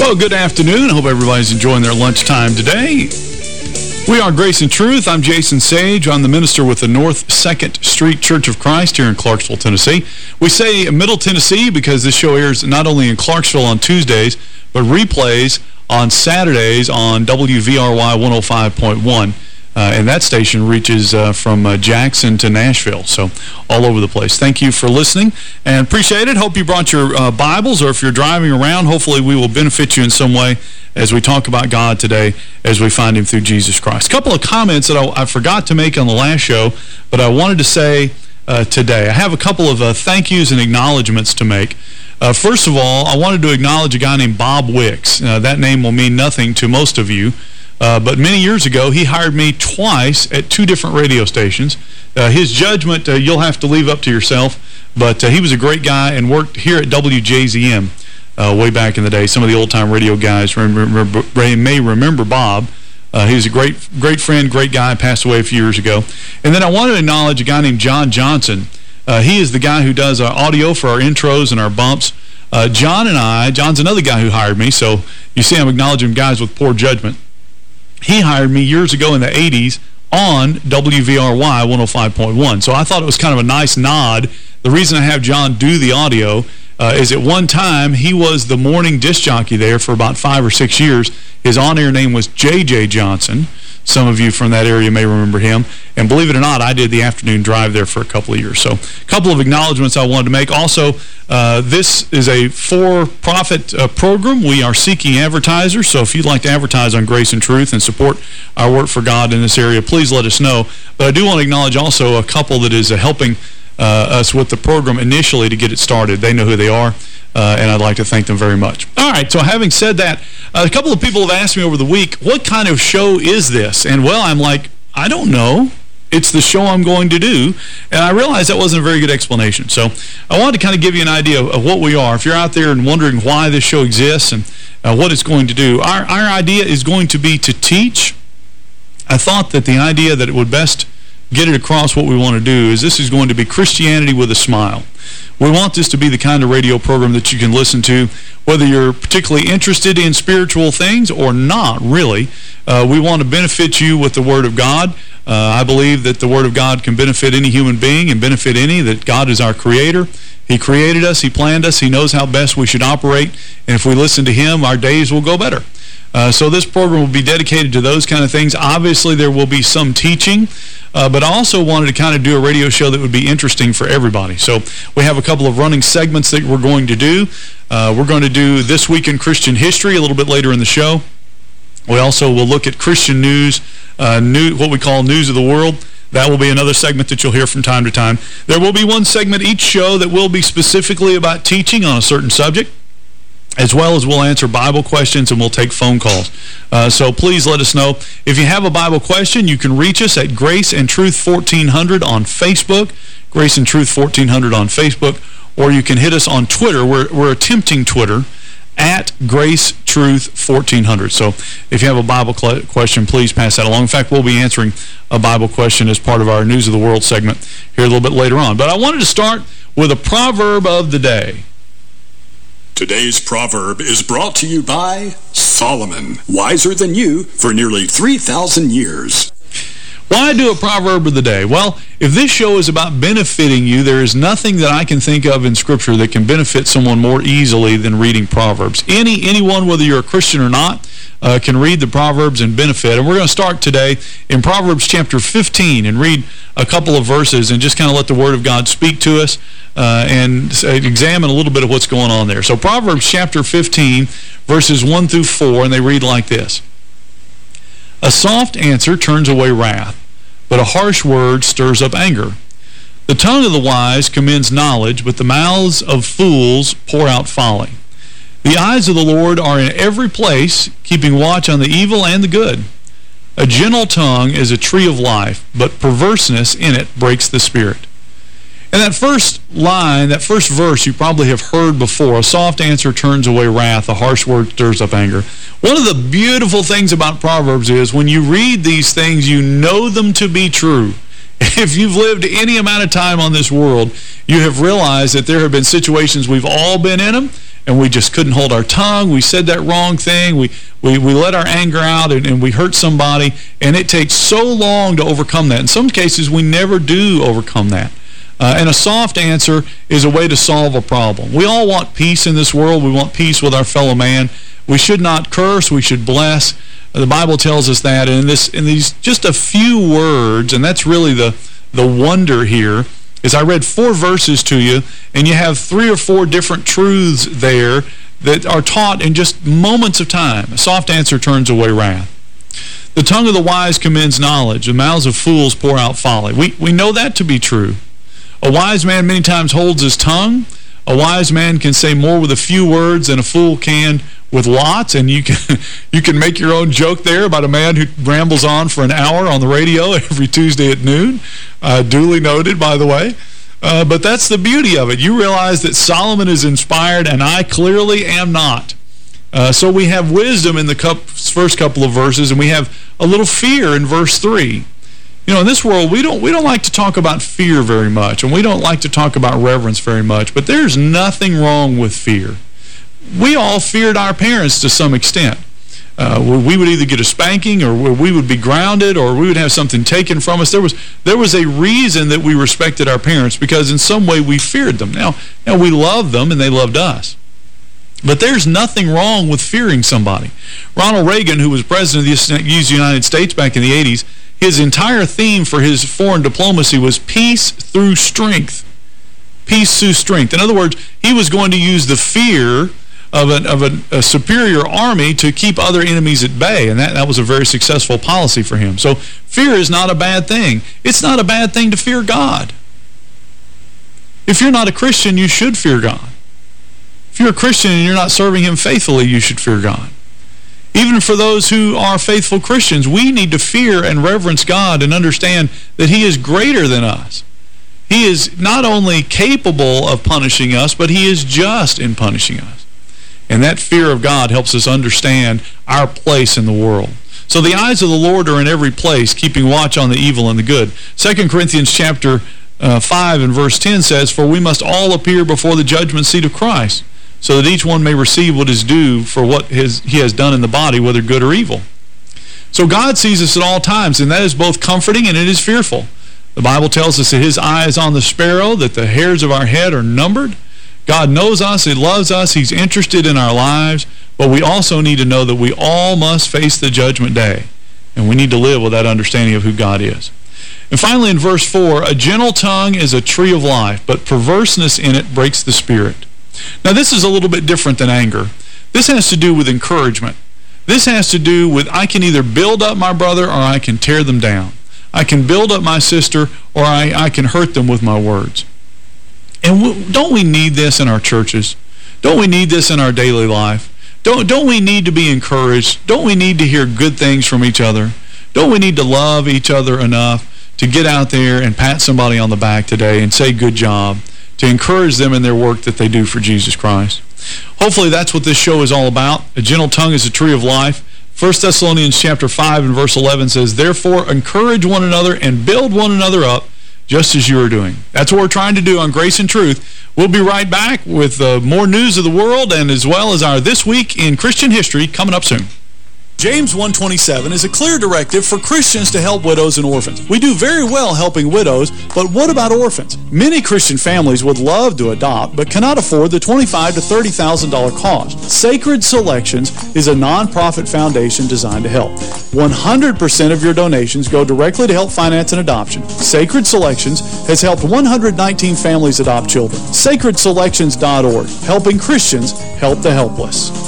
Well, good afternoon. I hope everybody's enjoying their lunchtime today. We are Grace and Truth. I'm Jason Sage. I'm the minister with the North 2nd Street Church of Christ here in Clarksville, Tennessee. We say Middle Tennessee because this show airs not only in Clarksville on Tuesdays, but replays on Saturdays on WVRY 105.1. Uh, and that station reaches uh, from uh, Jackson to Nashville, so all over the place. Thank you for listening, and appreciate it. Hope you brought your uh, Bibles, or if you're driving around, hopefully we will benefit you in some way as we talk about God today, as we find Him through Jesus Christ. A couple of comments that I, I forgot to make on the last show, but I wanted to say uh, today. I have a couple of uh, thank yous and acknowledgments to make. first of all, I wanted to acknowledge a guy named Bob Wicks. that name will mean nothing to most of you, uh, but many years ago, he hired me twice at two different radio stations. Uh, his judgment, uh, you'll have to leave up to yourself, but uh, he was a great guy and worked here at WJZM uh, way back in the day. Some of the old-time radio guys remember, may remember Bob. Uh, he was a great great friend, great guy, passed away a few years ago. And then I want to acknowledge a guy named John Johnson. he is the guy who does our audio for our intros and our bumps. John and I, John's another guy who hired me, so you see I'm acknowledging guys with poor judgment. He hired me years ago in the 80s on WVRY 105.1. So I thought it was kind of a nice nod. The reason I have John do the audio uh, is at one time he was the morning disc jockey there for about five or six years. His on-air name was J.J. Johnson. Some of you from that area may remember him. And believe it or not, I did the afternoon drive there for a couple of years. So a couple of acknowledgments I wanted to make. Also, uh, this is a for-profit uh, program. We are seeking advertisers. So if you'd like to advertise on Grace and Truth and support our work for God in this area, please let us know. But I do want to acknowledge also a couple that is uh, helping us with the program initially to get it started. They know who they are. Uh, and I'd like to thank them very much. All right, so having said that, uh, a couple of people have asked me over the week, what kind of show is this? And, well, I'm like, I don't know. It's the show I'm going to do. And I realized that wasn't a very good explanation. So I wanted to kind of give you an idea of, of what we are. If you're out there and wondering why this show exists and uh, what it's going to do, our, our idea is going to be to teach. I thought that the idea that it would best get it across what we want to do is this is going to be Christianity with a smile. We want this to be the kind of radio program that you can listen to, whether you're particularly interested in spiritual things or not, really. Uh, we want to benefit you with the Word of God. Uh, I believe that the Word of God can benefit any human being and benefit any, that God is our Creator. He created us. He planned us. He knows how best we should operate. And if we listen to Him, our days will go better. Uh, so this program will be dedicated to those kind of things. Obviously, there will be some teaching, uh, but I also wanted to kind of do a radio show that would be interesting for everybody. So we have a couple of running segments that we're going to do. Uh, we're going to do This Week in Christian History a little bit later in the show. We also will look at Christian news, uh, new, what we call News of the World. That will be another segment that you'll hear from time to time. There will be one segment each show that will be specifically about teaching on a certain subject as well as we'll answer Bible questions and we'll take phone calls. Uh, so please let us know. If you have a Bible question, you can reach us at Grace and Truth 1400 on Facebook, Grace and Truth 1400 on Facebook, or you can hit us on Twitter. We're, we're attempting Twitter at Grace Truth 1400. So if you have a Bible question, please pass that along. In fact, we'll be answering a Bible question as part of our News of the World segment here a little bit later on. But I wanted to start with a proverb of the day. Today's proverb is brought to you by Solomon, wiser than you for nearly 3,000 years. Why do a proverb of the day? Well, if this show is about benefiting you, there is nothing that I can think of in Scripture that can benefit someone more easily than reading Proverbs. Any Anyone, whether you're a Christian or not, uh, can read the Proverbs and benefit. And we're going to start today in Proverbs chapter 15 and read a couple of verses and just kind of let the Word of God speak to us uh, and examine a little bit of what's going on there. So Proverbs chapter 15, verses 1 through 4, and they read like this. A soft answer turns away wrath, but a harsh word stirs up anger. The tongue of the wise commends knowledge, but the mouths of fools pour out folly. The eyes of the Lord are in every place, keeping watch on the evil and the good. A gentle tongue is a tree of life, but perverseness in it breaks the spirit. And that first line, that first verse, you probably have heard before. A soft answer turns away wrath. A harsh word stirs up anger. One of the beautiful things about Proverbs is when you read these things, you know them to be true. If you've lived any amount of time on this world, you have realized that there have been situations we've all been in them, and we just couldn't hold our tongue. We said that wrong thing. We we, we let our anger out and, and we hurt somebody, and it takes so long to overcome that. In some cases, we never do overcome that. Uh, and a soft answer is a way to solve a problem. We all want peace in this world. We want peace with our fellow man. We should not curse. We should bless. The Bible tells us that. And in, this, in these just a few words, and that's really the, the wonder here, is I read four verses to you, and you have three or four different truths there that are taught in just moments of time. A soft answer turns away wrath. The tongue of the wise commends knowledge. The mouths of fools pour out folly. We, we know that to be true. A wise man many times holds his tongue. A wise man can say more with a few words than a fool can with lots, and you can you can make your own joke there about a man who rambles on for an hour on the radio every Tuesday at noon. Uh, duly noted, by the way. Uh, but that's the beauty of it. You realize that Solomon is inspired, and I clearly am not. Uh, so we have wisdom in the first couple of verses, and we have a little fear in verse 3. You know, in this world, we don't we don't like to talk about fear very much, and we don't like to talk about reverence very much, but there's nothing wrong with fear. We all feared our parents to some extent. Uh, we would either get a spanking or we would be grounded or we would have something taken from us. There was there was a reason that we respected our parents because in some way we feared them. Now, now we loved them and they loved us. But there's nothing wrong with fearing somebody. Ronald Reagan, who was president of the United States back in the 80s, his entire theme for his foreign diplomacy was peace through strength. Peace through strength. In other words, he was going to use the fear of, an, of a, a, superior army to keep other enemies at bay, and that, that was a very successful policy for him. So fear is not a bad thing. It's not a bad thing to fear God. If you're not a Christian, you should fear God. If you're a Christian and you're not serving him faithfully, you should fear God. Even for those who are faithful Christians, we need to fear and reverence God and understand that he is greater than us. He is not only capable of punishing us, but he is just in punishing us. And that fear of God helps us understand our place in the world. So the eyes of the Lord are in every place, keeping watch on the evil and the good. 2 Corinthians chapter uh, 5 and verse 10 says, For we must all appear before the judgment seat of Christ, so that each one may receive what is due for what his, he has done in the body, whether good or evil. So God sees us at all times, and that is both comforting and it is fearful. The Bible tells us that his eye is on the sparrow, that the hairs of our head are numbered. God knows us, he loves us, he's interested in our lives, but we also need to know that we all must face the judgment day, and we need to live with that understanding of who God is. And finally, in verse 4, a gentle tongue is a tree of life, but perverseness in it breaks the spirit. Now, this is a little bit different than anger. This has to do with encouragement. This has to do with I can either build up my brother or I can tear them down. I can build up my sister or I, I can hurt them with my words. And don't we need this in our churches? Don't we need this in our daily life? Don't, don't we need to be encouraged? Don't we need to hear good things from each other? Don't we need to love each other enough to get out there and pat somebody on the back today and say good job? To encourage them in their work that they do for Jesus Christ. Hopefully that's what this show is all about. A gentle tongue is a tree of life. 1 Thessalonians chapter 5 and verse 11 says, Therefore encourage one another and build one another up just as you are doing. That's what we're trying to do on Grace and Truth. We'll be right back with uh, more news of the world and as well as our This Week in Christian History coming up soon. James 127 is a clear directive for Christians to help widows and orphans. We do very well helping widows, but what about orphans? Many Christian families would love to adopt, but cannot afford the $25,000 to $30,000 cost. Sacred Selections is a nonprofit foundation designed to help. 100% of your donations go directly to help finance an adoption. Sacred Selections has helped 119 families adopt children. SacredSelections.org, helping Christians help the helpless.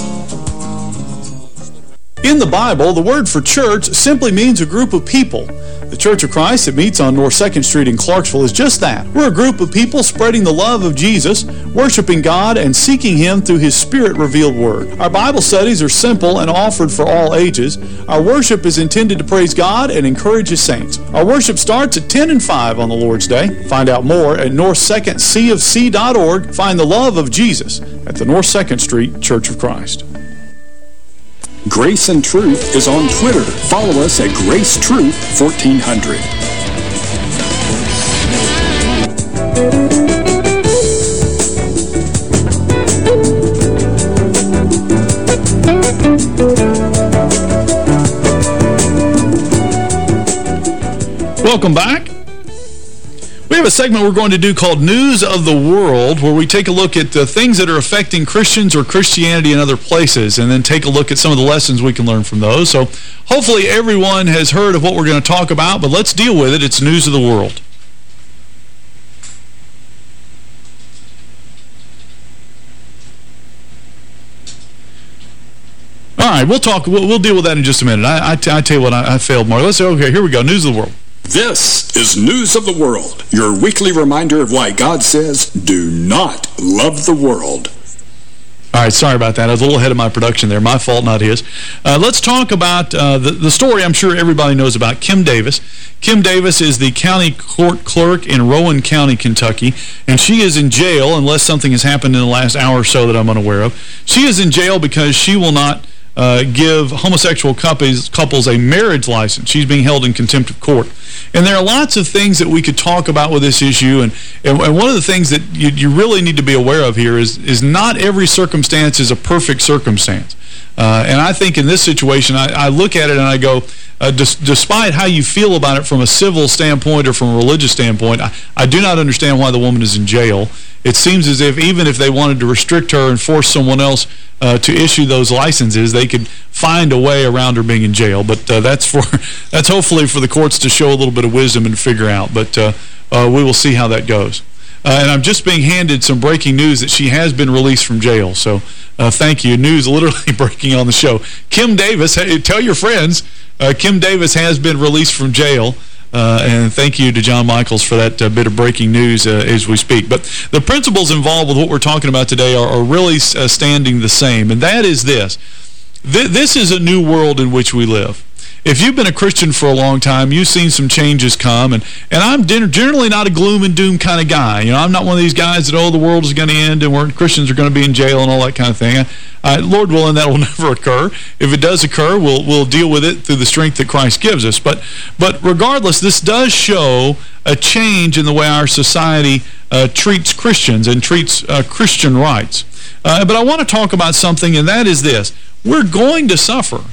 In the Bible, the word for church simply means a group of people. The Church of Christ that meets on North 2nd Street in Clarksville is just that. We're a group of people spreading the love of Jesus, worshiping God, and seeking Him through His Spirit-revealed Word. Our Bible studies are simple and offered for all ages. Our worship is intended to praise God and encourage His saints. Our worship starts at 10 and 5 on the Lord's Day. Find out more at north2ndcofc.org. Find the love of Jesus at the North 2nd Street Church of Christ. Grace and Truth is on Twitter. Follow us at Grace Truth 1400. Welcome back. We have a segment we're going to do called News of the World, where we take a look at the things that are affecting Christians or Christianity in other places, and then take a look at some of the lessons we can learn from those. So hopefully everyone has heard of what we're going to talk about, but let's deal with it. It's News of the World. All right, we'll talk. We'll, we'll, deal with that in just a minute. I, I, I tell you what, I, I failed, Mark. Let's say, okay, here we go. News of the world. This is News of the World, your weekly reminder of why God says, do not love the world. All right, sorry about that. I was a little ahead of my production there. My fault, not his. Uh, let's talk about uh, the, the story I'm sure everybody knows about, Kim Davis. Kim Davis is the county court clerk in Rowan County, Kentucky, and she is in jail unless something has happened in the last hour or so that I'm unaware of. She is in jail because she will not uh, give homosexual couples, couples a marriage license. She's being held in contempt of court. And there are lots of things that we could talk about with this issue. And, and, and one of the things that you, you, really need to be aware of here is, is not every circumstance is a perfect circumstance. Uh, and I think in this situation, I, I look at it and I go, uh, despite how you feel about it from a civil standpoint or from a religious standpoint, I, I do not understand why the woman is in jail. It seems as if even if they wanted to restrict her and force someone else uh, to issue those licenses, they could find a way around her being in jail. But uh, that's for that's hopefully for the courts to show a little bit of wisdom and figure out. But uh, uh we will see how that goes. Uh, and I'm just being handed some breaking news that she has been released from jail. So uh, thank you. News literally breaking on the show. Kim Davis, hey, tell your friends, Kim Davis has been released from jail. Uh, and thank you to John Michaels for that uh, bit of breaking news uh, as we speak. But the principles involved with what we're talking about today are, are really uh, standing the same, and that is this. Th this is a new world in which we live if you've been a Christian for a long time, you've seen some changes come, and, and I'm generally not a gloom and doom kind of guy. You know, I'm not one of these guys that, oh, the world is going to end and we're, Christians are going to be in jail and all that kind of thing. Uh, Lord willing, that will never occur. If it does occur, we'll, we'll deal with it through the strength that Christ gives us. But, but regardless, this does show a change in the way our society uh, treats Christians and treats uh, Christian rights. Uh, but I want to talk about something, and that is this. We're going to suffer.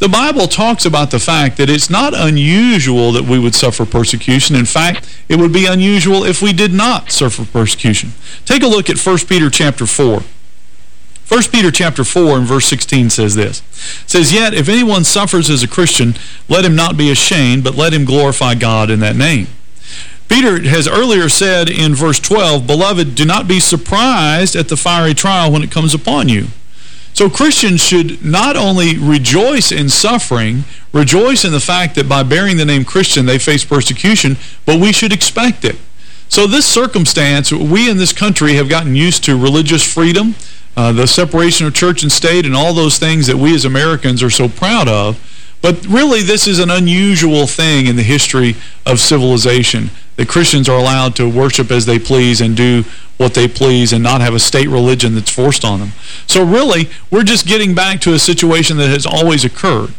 The Bible talks about the fact that it's not unusual that we would suffer persecution. In fact, it would be unusual if we did not suffer persecution. Take a look at 1 Peter chapter 4. 1 Peter chapter 4 and verse 16 says this. It says, Yet if anyone suffers as a Christian, let him not be ashamed, but let him glorify God in that name. Peter has earlier said in verse 12, Beloved, do not be surprised at the fiery trial when it comes upon you so Christians should not only rejoice in suffering, rejoice in the fact that by bearing the name Christian they face persecution, but we should expect it. So this circumstance, we in this country have gotten used to religious freedom, uh, the separation of church and state, and all those things that we as Americans are so proud of. But really, this is an unusual thing in the history of civilization, that Christians are allowed to worship as they please and do what they please and not have a state religion that's forced on them. So really, we're just getting back to a situation that has always occurred.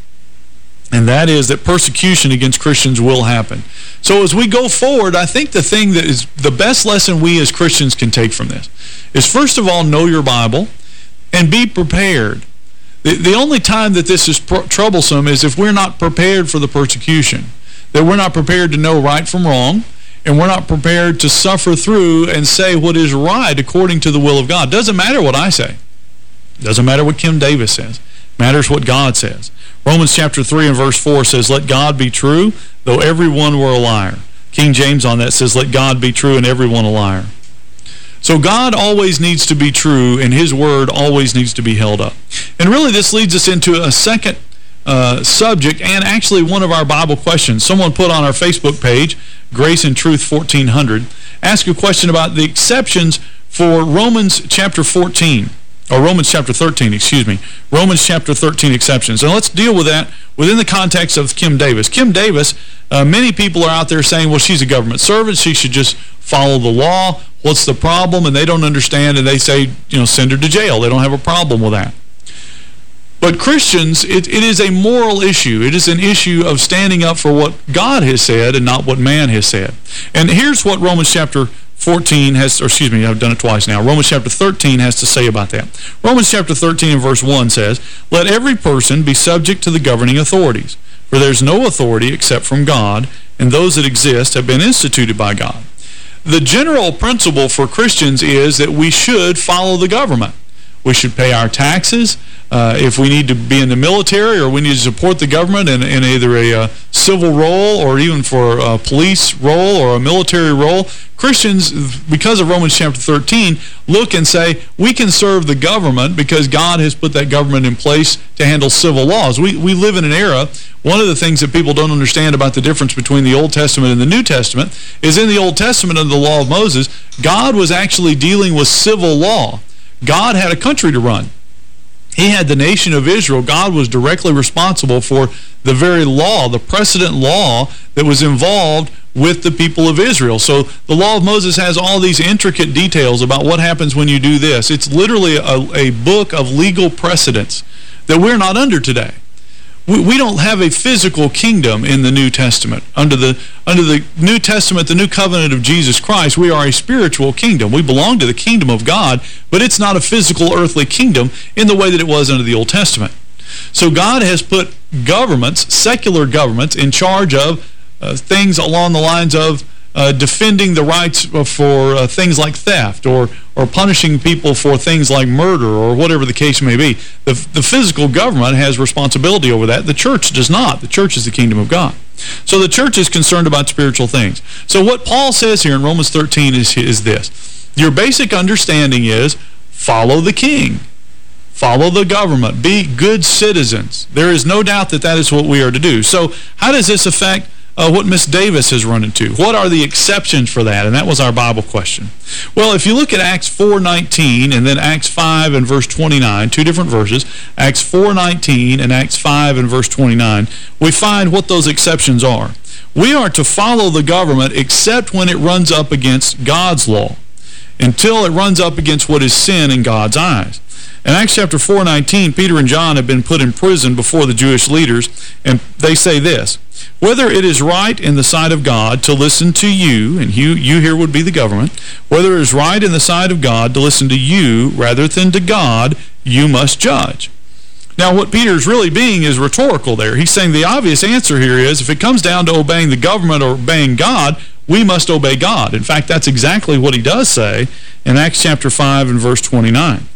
And that is that persecution against Christians will happen. So as we go forward, I think the thing that is the best lesson we as Christians can take from this is, first of all, know your Bible and be prepared. The, the only time that this is troublesome is if we're not prepared for the persecution, that we're not prepared to know right from wrong, and we're not prepared to suffer through and say what is right according to the will of God. Doesn't matter what I say. Doesn't matter what Kim Davis says. Matters what God says. Romans chapter 3 and verse 4 says, Let God be true, though everyone were a liar. King James on that says, Let God be true and everyone a liar. So God always needs to be true, and his word always needs to be held up. And really this leads us into a second uh, subject and actually one of our Bible questions. Someone put on our Facebook page, Grace and Truth 1400, ask a question about the exceptions for Romans chapter 14, or Romans chapter 13, excuse me. Romans chapter 13 exceptions. And let's deal with that within the context of Kim Davis. Kim Davis, uh, many people are out there saying, well, she's a government servant. She should just follow the law. What's the problem? And they don't understand, and they say, you know, send her to jail. They don't have a problem with that. But Christians, it, it is a moral issue. It is an issue of standing up for what God has said and not what man has said. And here's what Romans chapter 14 has, or excuse me, I've done it twice now. Romans chapter 13 has to say about that. Romans chapter 13 and verse 1 says, Let every person be subject to the governing authorities. For there's no authority except from God, and those that exist have been instituted by God. The general principle for Christians is that we should follow the government. We should pay our taxes. Uh, if we need to be in the military or we need to support the government in, in either a uh, civil role or even for a police role or a military role, Christians, because of Romans chapter 13, look and say, we can serve the government because God has put that government in place to handle civil laws. We, we live in an era, one of the things that people don't understand about the difference between the Old Testament and the New Testament is in the Old Testament under the law of Moses, God was actually dealing with civil law. God had a country to run. He had the nation of Israel. God was directly responsible for the very law, the precedent law that was involved with the people of Israel. So the law of Moses has all these intricate details about what happens when you do this. It's literally a, a book of legal precedents that we're not under today we, we don't have a physical kingdom in the New Testament. Under the under the New Testament, the new covenant of Jesus Christ, we are a spiritual kingdom. We belong to the kingdom of God, but it's not a physical earthly kingdom in the way that it was under the Old Testament. So God has put governments, secular governments, in charge of uh, things along the lines of uh, defending the rights for uh, things like theft or or punishing people for things like murder or whatever the case may be. The, the physical government has responsibility over that. The church does not. The church is the kingdom of God. So the church is concerned about spiritual things. So what Paul says here in Romans 13 is, is this. Your basic understanding is follow the king. Follow the government. Be good citizens. There is no doubt that that is what we are to do. So how does this affect uh, what Miss Davis has run into. What are the exceptions for that? And that was our Bible question. Well, if you look at Acts 4.19 and then Acts 5 and verse 29, two different verses, Acts 4.19 and Acts 5 and verse 29, we find what those exceptions are. We are to follow the government except when it runs up against God's law, until it runs up against what is sin in God's eyes. In Acts chapter 4:19, Peter and John have been put in prison before the Jewish leaders, and they say this, whether it is right in the sight of God to listen to you, and you, you here would be the government, whether it is right in the sight of God to listen to you rather than to God, you must judge. Now, what Peter's really being is rhetorical there. He's saying the obvious answer here is if it comes down to obeying the government or obeying God, we must obey God. In fact, that's exactly what he does say in Acts chapter 5 and verse 29.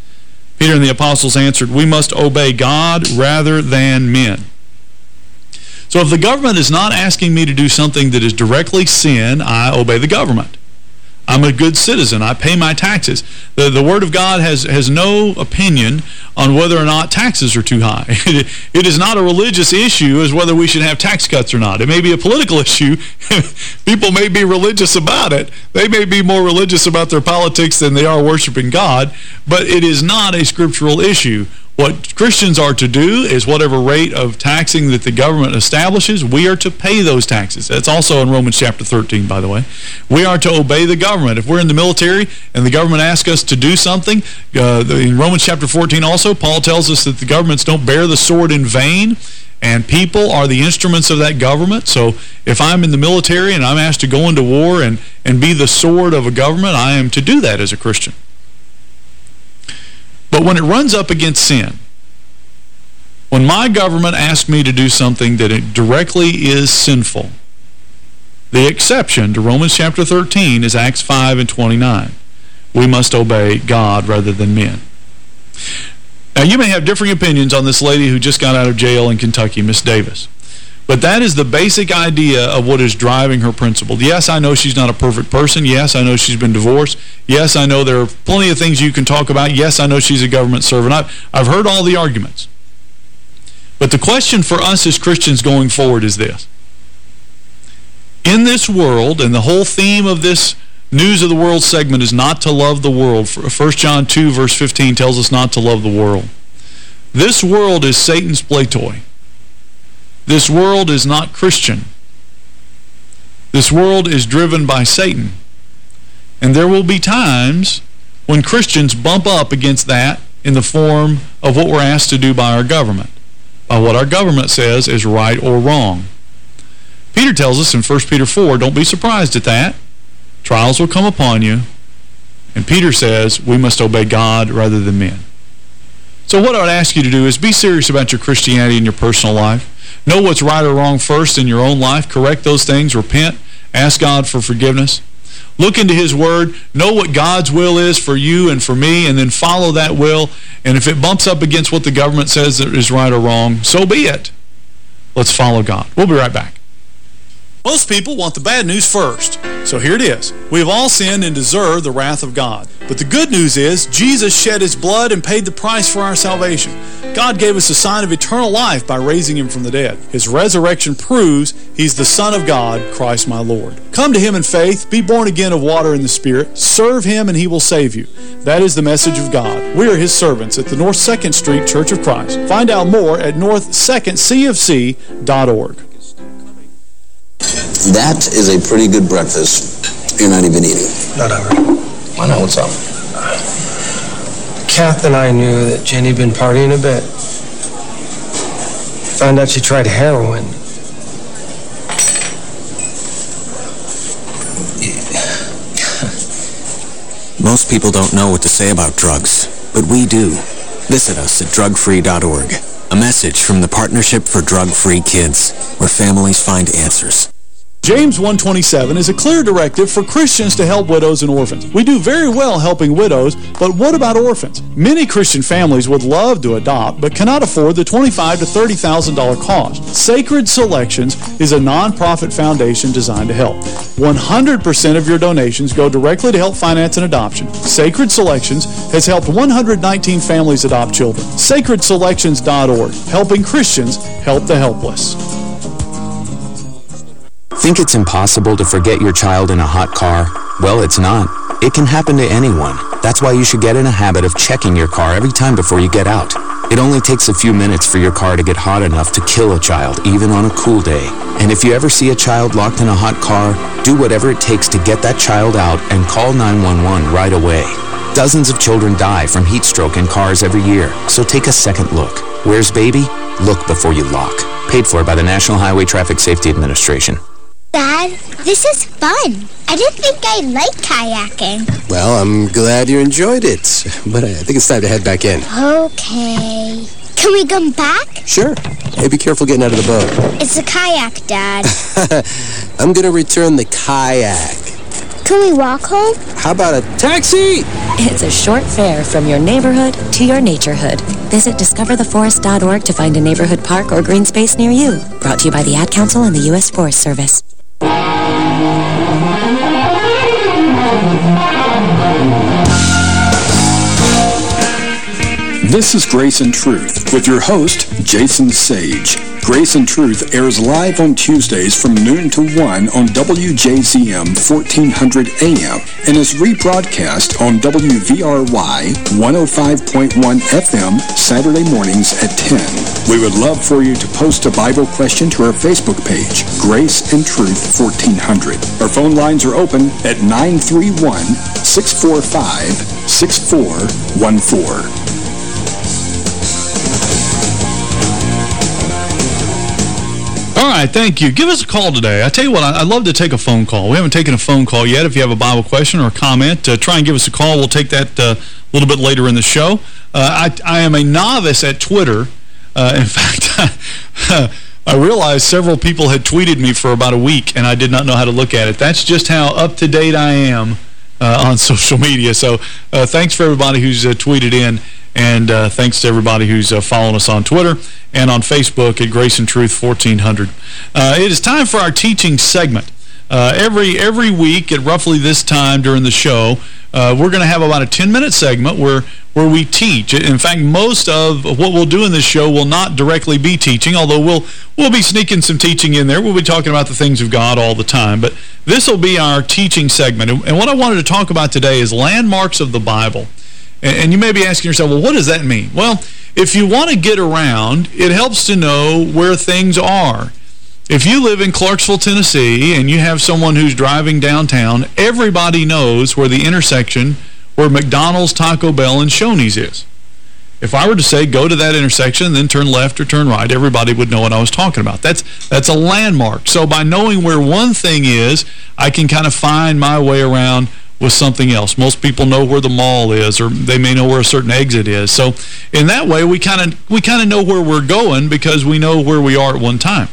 Peter and the apostles answered, we must obey God rather than men. So if the government is not asking me to do something that is directly sin, I obey the government. I'm a good citizen. I pay my taxes. The, the Word of God has, has no opinion on whether or not taxes are too high. it is not a religious issue as whether we should have tax cuts or not. It may be a political issue. People may be religious about it. They may be more religious about their politics than they are worshiping God, but it is not a scriptural issue. What Christians are to do is whatever rate of taxing that the government establishes, we are to pay those taxes. That's also in Romans chapter 13, by the way. We are to obey the government. If we're in the military and the government asks us to do something, uh, in Romans chapter 14 also, Paul tells us that the governments don't bear the sword in vain, and people are the instruments of that government. So if I'm in the military and I'm asked to go into war and, and be the sword of a government, I am to do that as a Christian. But when it runs up against sin, when my government asks me to do something that it directly is sinful, the exception to Romans chapter 13 is Acts 5 and 29. We must obey God rather than men. Now, you may have differing opinions on this lady who just got out of jail in Kentucky, Miss Davis. But that is the basic idea of what is driving her principle. Yes, I know she's not a perfect person. Yes, I know she's been divorced. Yes, I know there are plenty of things you can talk about. Yes, I know she's a government servant. I've, I've heard all the arguments. But the question for us as Christians going forward is this. In this world, and the whole theme of this News of the World segment is not to love the world. 1 John 2, verse 15 tells us not to love the world. This world is Satan's play toy. This world is not Christian. This world is driven by Satan. And there will be times when Christians bump up against that in the form of what we're asked to do by our government, by what our government says is right or wrong. Peter tells us in 1 Peter 4, don't be surprised at that. Trials will come upon you. And Peter says we must obey God rather than men. So what I would ask you to do is be serious about your Christianity in your personal life. Know what's right or wrong first in your own life. Correct those things. Repent. Ask God for forgiveness. Look into his word. Know what God's will is for you and for me, and then follow that will. And if it bumps up against what the government says is right or wrong, so be it. Let's follow God. We'll be right back. Most people want the bad news first. So here it is. We have all sinned and deserve the wrath of God. But the good news is Jesus shed his blood and paid the price for our salvation. God gave us a sign of eternal life by raising him from the dead. His resurrection proves he's the Son of God, Christ my Lord. Come to him in faith, be born again of water and the Spirit, serve him and he will save you. That is the message of God. We are his servants at the North 2nd Street Church of Christ. Find out more at north2ndcofc.org. That is a pretty good breakfast. You're not even eating. Not hungry. Why not? What's up? Kath and I knew that Jenny had been partying a bit. Found out she tried heroin. Most people don't know what to say about drugs, but we do. Visit us at drugfree.org. A message from the Partnership for Drug-Free Kids, where families find answers. James 127 is a clear directive for Christians to help widows and orphans. We do very well helping widows, but what about orphans? Many Christian families would love to adopt, but cannot afford the $25,000 to $30,000 cost. Sacred Selections is a nonprofit foundation designed to help. 100% of your donations go directly to help finance an adoption. Sacred Selections has helped 119 families adopt children. SacredSelections.org, helping Christians help the helpless. Think it's impossible to forget your child in a hot car? Well, it's not. It can happen to anyone. That's why you should get in a habit of checking your car every time before you get out. It only takes a few minutes for your car to get hot enough to kill a child, even on a cool day. And if you ever see a child locked in a hot car, do whatever it takes to get that child out and call 911 right away. Dozens of children die from heat stroke in cars every year, so take a second look. Where's baby? Look before you lock. Paid for by the National Highway Traffic Safety Administration. Dad, this is fun. I didn't think I liked kayaking. Well, I'm glad you enjoyed it, but I think it's time to head back in. Okay. Can we come back? Sure. Hey, be careful getting out of the boat. It's a kayak, Dad. I'm going to return the kayak. Can we walk home? How about a taxi? It's a short fare from your neighborhood to your naturehood. Visit discovertheforest.org to find a neighborhood park or green space near you. Brought to you by the Ad Council and the U.S. Forest Service. This is Grace and Truth with your host, Jason Sage. Grace and Truth airs live on Tuesdays from noon to 1 on WJZM 1400 AM and is rebroadcast on WVRY 105.1 FM Saturday mornings at 10. We would love for you to post a Bible question to our Facebook page, Grace and Truth 1400. Our phone lines are open at 931-645-6414. Right, thank you. Give us a call today. I tell you what, I'd love to take a phone call. We haven't taken a phone call yet. If you have a Bible question or a comment, uh, try and give us a call. We'll take that uh, a little bit later in the show. Uh, I, I, am a novice at Twitter. Uh, in fact, I realized several people had tweeted me for about a week, and I did not know how to look at it. That's just how up-to-date I am uh, on social media. So uh, thanks for everybody who's tweeted in. And uh, thanks to everybody who's uh, following us on Twitter and on Facebook at Grace and Truth 1400. Uh, it is time for our teaching segment. Uh, every every week at roughly this time during the show, uh, we're going to have about a 10-minute segment where where we teach. In fact, most of what we'll do in this show will not directly be teaching, although we'll we'll be sneaking some teaching in there. We'll be talking about the things of God all the time. But this will be our teaching segment. And what I wanted to talk about today is landmarks of the Bible. And you may be asking yourself, well, what does that mean? Well, if you want to get around, it helps to know where things are. If you live in Clarksville, Tennessee, and you have someone who's driving downtown, everybody knows where the intersection where McDonald's, Taco Bell, and Shoney's is. If I were to say, go to that intersection, then turn left or turn right, everybody would know what I was talking about. That's that's a landmark. So by knowing where one thing is, I can kind of find my way around with something else. Most people know where the mall is or they may know where a certain exit is. So in that way, we kind of we kind of know where we're going because we know where we are at one time.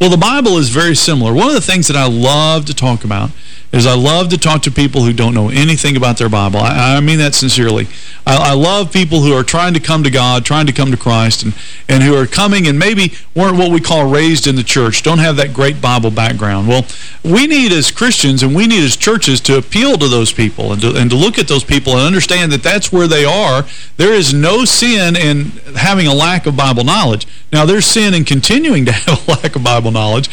Well, the Bible is very similar. One of the things that I love to talk about is I love to talk to people who don't know anything about their Bible. I, I mean that sincerely. I, I, love people who are trying to come to God, trying to come to Christ, and, and who are coming and maybe weren't what we call raised in the church, don't have that great Bible background. Well, we need as Christians and we need as churches to appeal to those people and to, and to look at those people and understand that that's where they are. There is no sin in having a lack of Bible knowledge. Now, there's sin in continuing to have a lack of Bible knowledge,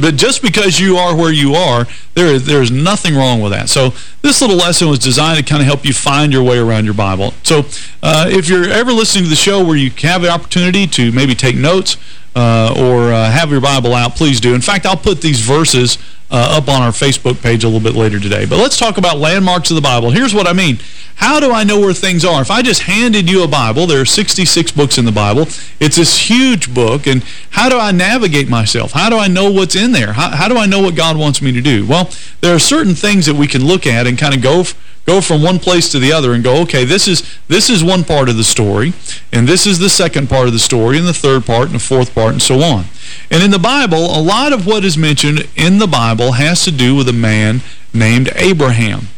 but just because you are where you are, there is, there is nothing wrong with that. So this little lesson was designed to kind of help you find your way around your Bible. So uh, if you're ever listening to the show where you have the opportunity to maybe take notes uh, or uh, have your Bible out, please do. In fact, I'll put these verses uh, up on our Facebook page a little bit later today. But let's talk about landmarks of the Bible. Here's what I mean. How do I know where things are? If I just handed you a Bible, there are 66 books in the Bible. It's this huge book, and how do I navigate myself? How do I know what's in there? How, how do I know what God wants me to do? Well, there are certain things that we can look at and kind of go go from one place to the other and go, okay, this is this is one part of the story, and this is the second part of the story, and the third part, and the fourth part, and so on. And in the Bible, a lot of what is mentioned in the Bible has to do with a man named Abraham.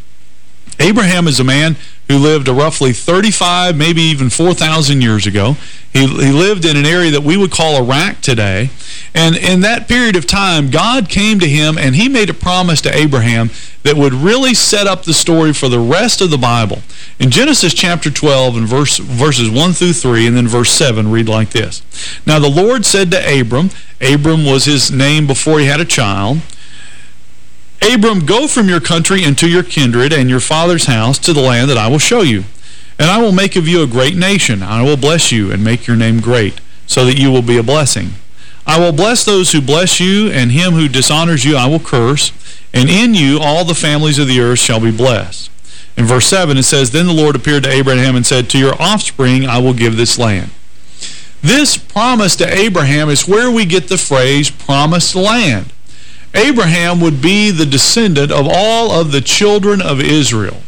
Abraham is a man who lived a roughly 35, maybe even 4,000 years ago. He, he lived in an area that we would call Iraq today. And in that period of time, God came to him and he made a promise to Abraham that would really set up the story for the rest of the Bible. In Genesis chapter 12 and verse, verses 1 through 3 and then verse 7 read like this. Now the Lord said to Abram, Abram was his name before he had a child, Abram, go from your country into your kindred and your father's house to the land that I will show you. And I will make of you a great nation. I will bless you and make your name great, so that you will be a blessing. I will bless those who bless you, and him who dishonors you I will curse, and in you all the families of the earth shall be blessed. In verse 7 it says, Then the Lord appeared to Abraham and said, To your offspring I will give this land. This promise to Abraham is where we get the phrase promised land. Abraham would be the descendant of all of the children of Israel.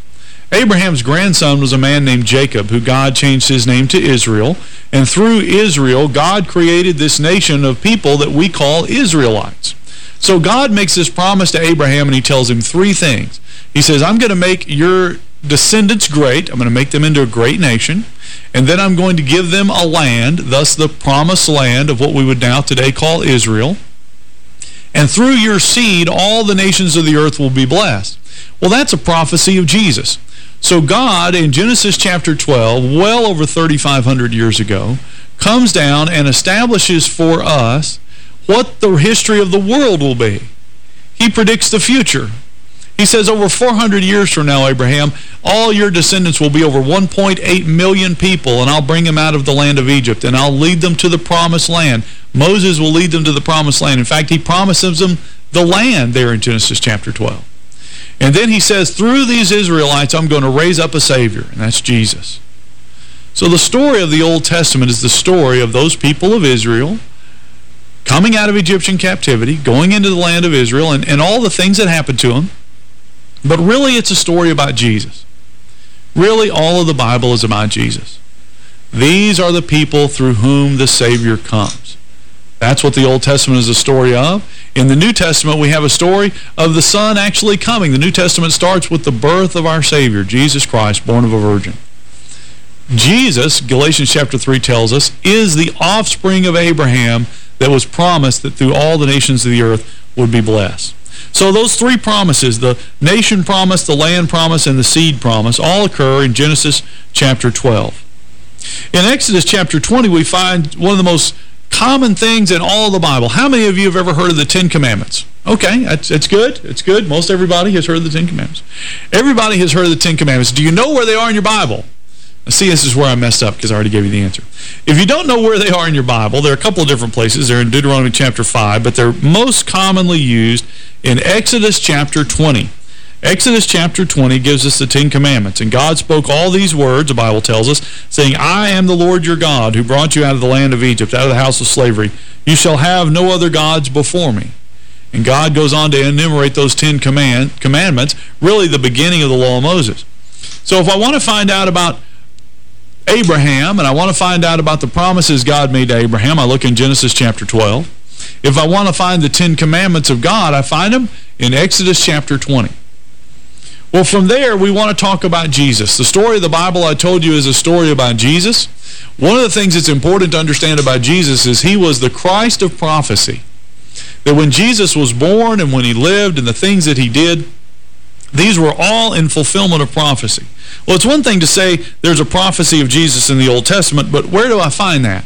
Abraham's grandson was a man named Jacob, who God changed his name to Israel. And through Israel, God created this nation of people that we call Israelites. So God makes this promise to Abraham, and he tells him three things. He says, I'm going to make your descendants great. I'm going to make them into a great nation. And then I'm going to give them a land, thus the promised land of what we would now today call Israel and through your seed all the nations of the earth will be blessed. Well, that's a prophecy of Jesus. So God, in Genesis chapter 12, well over 3,500 years ago, comes down and establishes for us what the history of the world will be. He predicts the future. He says over 400 years from now, Abraham, all your descendants will be over 1.8 million people, and I'll bring them out of the land of Egypt, and I'll lead them to the promised land. Moses will lead them to the promised land. In fact, he promises them the land there in Genesis chapter 12. And then he says, through these Israelites, I'm going to raise up a Savior, and that's Jesus. So the story of the Old Testament is the story of those people of Israel coming out of Egyptian captivity, going into the land of Israel, and, and all the things that happened to them. But really, it's a story about Jesus. Really, all of the Bible is about Jesus. These are the people through whom the Savior comes. That's what the Old Testament is a story of. In the New Testament, we have a story of the Son actually coming. The New Testament starts with the birth of our Savior, Jesus Christ, born of a virgin. Jesus, Galatians chapter 3 tells us, is the offspring of Abraham that was promised that through all the nations of the earth would be blessed. So those three promises, the nation promise, the land promise, and the seed promise, all occur in Genesis chapter 12. In Exodus chapter 20, we find one of the most common things in all the Bible. How many of you have ever heard of the Ten Commandments? Okay, that's, that's good. It's good. Most everybody has heard of the Ten Commandments. Everybody has heard of the Ten Commandments. Do you know where they are in your Bible? See, this is where I messed up because I already gave you the answer. If you don't know where they are in your Bible, there are a couple of different places. They're in Deuteronomy chapter 5, but they're most commonly used in Exodus chapter 20. Exodus chapter 20 gives us the Ten Commandments. And God spoke all these words, the Bible tells us, saying, I am the Lord your God who brought you out of the land of Egypt, out of the house of slavery. You shall have no other gods before me. And God goes on to enumerate those Ten command commandments, really the beginning of the law of Moses. So if I want to find out about Abraham and I want to find out about the promises God made to Abraham, I look in Genesis chapter 12. If I want to find the Ten Commandments of God, I find them in Exodus chapter 20. Well, from there, we want to talk about Jesus. The story of the Bible I told you is a story about Jesus. One of the things that's important to understand about Jesus is he was the Christ of prophecy. That when Jesus was born and when he lived and the things that he did, these were all in fulfillment of prophecy. Well, it's one thing to say there's a prophecy of Jesus in the Old Testament, but where do I find that?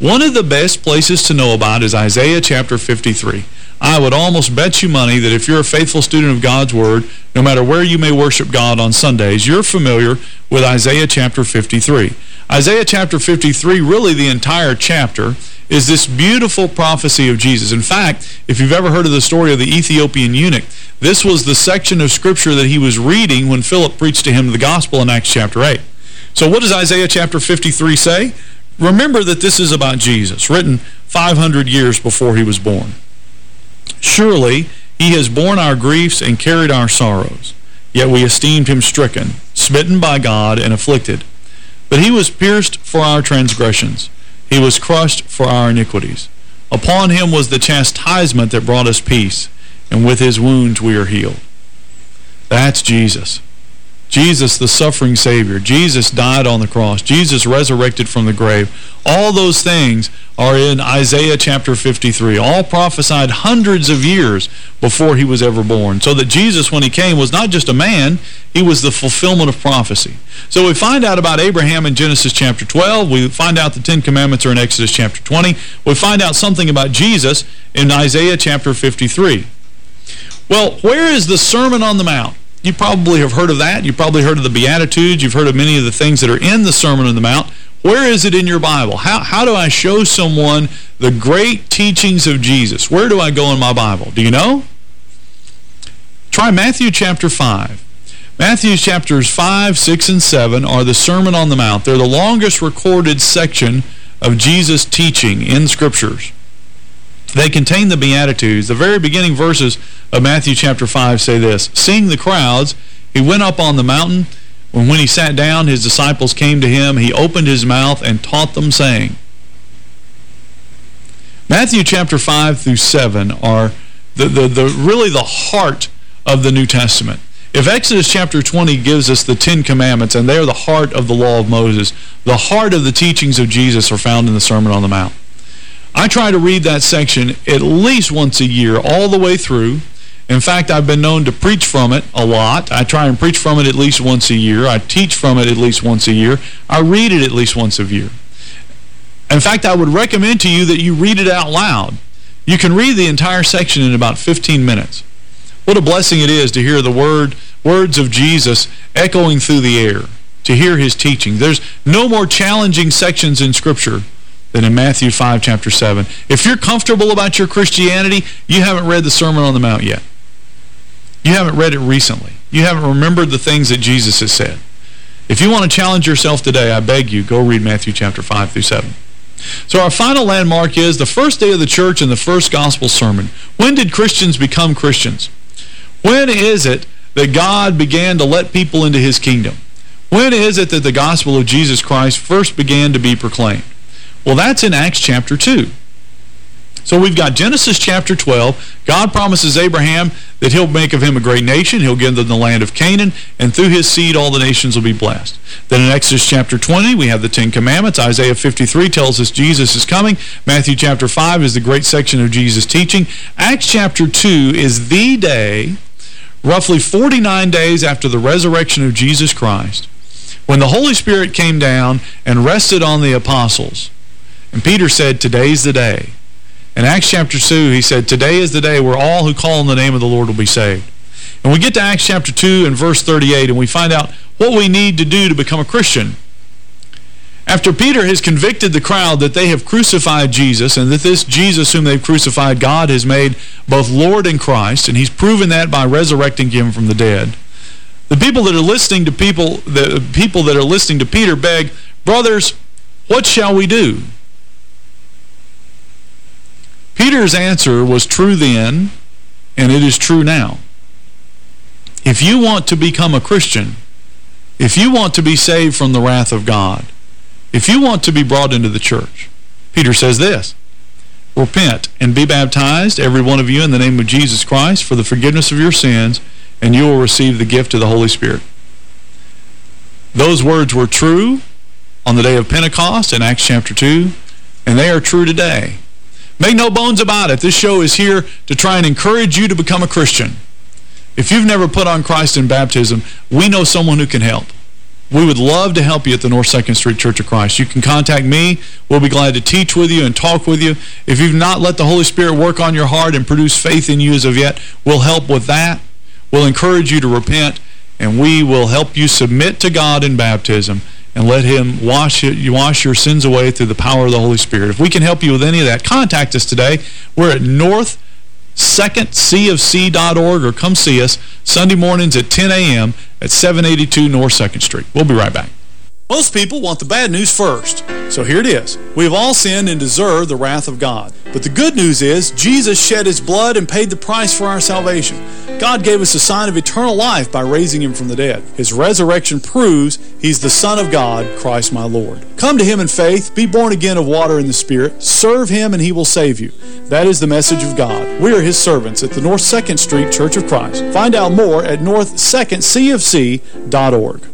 One of the best places to know about is Isaiah chapter 53. I would almost bet you money that if you're a faithful student of God's Word, no matter where you may worship God on Sundays, you're familiar with Isaiah chapter 53. Isaiah chapter 53, really the entire chapter, is this beautiful prophecy of Jesus. In fact, if you've ever heard of the story of the Ethiopian eunuch, this was the section of Scripture that he was reading when Philip preached to him the gospel in Acts chapter 8. So what does Isaiah chapter 53 say? Remember that this is about Jesus, written 500 years before he was born. Surely he has borne our griefs and carried our sorrows, yet we esteemed him stricken, smitten by God, and afflicted. But he was pierced for our transgressions. He was crushed for our iniquities. Upon him was the chastisement that brought us peace, and with his wounds we are healed. That's Jesus. Jesus, the suffering Savior. Jesus died on the cross. Jesus resurrected from the grave. All those things are in Isaiah chapter 53, all prophesied hundreds of years before he was ever born. So that Jesus, when he came, was not just a man, he was the fulfillment of prophecy. So we find out about Abraham in Genesis chapter 12. We find out the Ten Commandments are in Exodus chapter 20. We find out something about Jesus in Isaiah chapter 53. Well, where is the Sermon on the Mount? You probably have heard of that. You've probably heard of the Beatitudes. You've heard of many of the things that are in the Sermon on the Mount. Where is it in your Bible? How, how do I show someone the great teachings of Jesus? Where do I go in my Bible? Do you know? Try Matthew chapter 5. Matthew chapters 5, 6, and 7 are the Sermon on the Mount. They're the longest recorded section of Jesus' teaching in Scriptures. They contain the Beatitudes. The very beginning verses of Matthew chapter 5 say this, Seeing the crowds, he went up on the mountain. and when he sat down, his disciples came to him. He opened his mouth and taught them, saying, Matthew chapter 5 through 7 are the, the, the really the heart of the New Testament. If Exodus chapter 20 gives us the Ten Commandments, and they are the heart of the law of Moses, the heart of the teachings of Jesus are found in the Sermon on the Mount. I try to read that section at least once a year, all the way through. In fact, I've been known to preach from it a lot. I try and preach from it at least once a year. I teach from it at least once a year. I read it at least once a year. In fact, I would recommend to you that you read it out loud. You can read the entire section in about 15 minutes. What a blessing it is to hear the word words of Jesus echoing through the air, to hear his teaching. There's no more challenging sections in Scripture than in Matthew 5, chapter 7. If you're comfortable about your Christianity, you haven't read the Sermon on the Mount yet. You haven't read it recently. You haven't remembered the things that Jesus has said. If you want to challenge yourself today, I beg you, go read Matthew chapter 5 through 7. So our final landmark is the first day of the church and the first gospel sermon. When did Christians become Christians? When is it that God began to let people into his kingdom? When is it that the gospel of Jesus Christ first began to be proclaimed? Well, that's in Acts chapter 2. So we've got Genesis chapter 12. God promises Abraham that he'll make of him a great nation. He'll give them the land of Canaan, and through his seed all the nations will be blessed. Then in Exodus chapter 20, we have the Ten Commandments. Isaiah 53 tells us Jesus is coming. Matthew chapter 5 is the great section of Jesus' teaching. Acts chapter 2 is the day, roughly 49 days after the resurrection of Jesus Christ, when the Holy Spirit came down and rested on the apostles. And Peter said, today's the day. In Acts chapter 2, he said, Today is the day where all who call on the name of the Lord will be saved. And we get to Acts chapter 2 and verse 38, and we find out what we need to do to become a Christian. After Peter has convicted the crowd that they have crucified Jesus and that this Jesus whom they've crucified, God has made both Lord and Christ, and he's proven that by resurrecting him from the dead. The people that are listening to people, the people that are listening to Peter beg, brothers, what shall we do? Peter's answer was true then, and it is true now. If you want to become a Christian, if you want to be saved from the wrath of God, if you want to be brought into the church, Peter says this, Repent and be baptized, every one of you, in the name of Jesus Christ for the forgiveness of your sins, and you will receive the gift of the Holy Spirit. Those words were true on the day of Pentecost in Acts chapter 2, and they are true today. Make no bones about it. This show is here to try and encourage you to become a Christian. If you've never put on Christ in baptism, we know someone who can help. We would love to help you at the North 2nd Street Church of Christ. You can contact me. We'll be glad to teach with you and talk with you. If you've not let the Holy Spirit work on your heart and produce faith in you as of yet, we'll help with that. We'll encourage you to repent, and we will help you submit to God in baptism and let him wash it, wash your sins away through the power of the Holy Spirit. If we can help you with any of that, contact us today. We're at North 2ndcofc.org or come see us Sunday mornings at 10 a.m. at 782 North 2nd Street. We'll be right back. Most people want the bad news first. So here it is. We have all sinned and deserve the wrath of God. But the good news is Jesus shed his blood and paid the price for our salvation. God gave us a sign of eternal life by raising him from the dead. His resurrection proves he's the Son of God, Christ my Lord. Come to him in faith, be born again of water and the Spirit, serve him and he will save you. That is the message of God. We are his servants at the North 2nd Street Church of Christ. Find out more at north2ndcofc.org.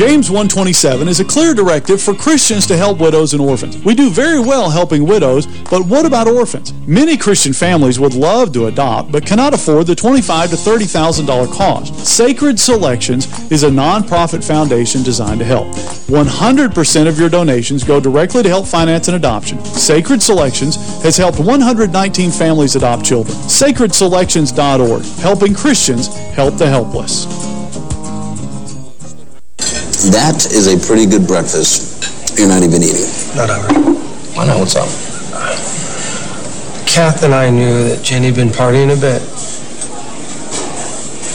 James 127 is a clear directive for Christians to help widows and orphans. We do very well helping widows, but what about orphans? Many Christian families would love to adopt, but cannot afford the $25,000 to $30,000 cost. Sacred Selections is a nonprofit foundation designed to help. 100% of your donations go directly to help finance an adoption. Sacred Selections has helped 119 families adopt children. SacredSelections.org, helping Christians help the helpless. That is a pretty good breakfast. You're not even eating. Not ever. Why not? What's up? Kath and I knew that Jenny'd been partying a bit.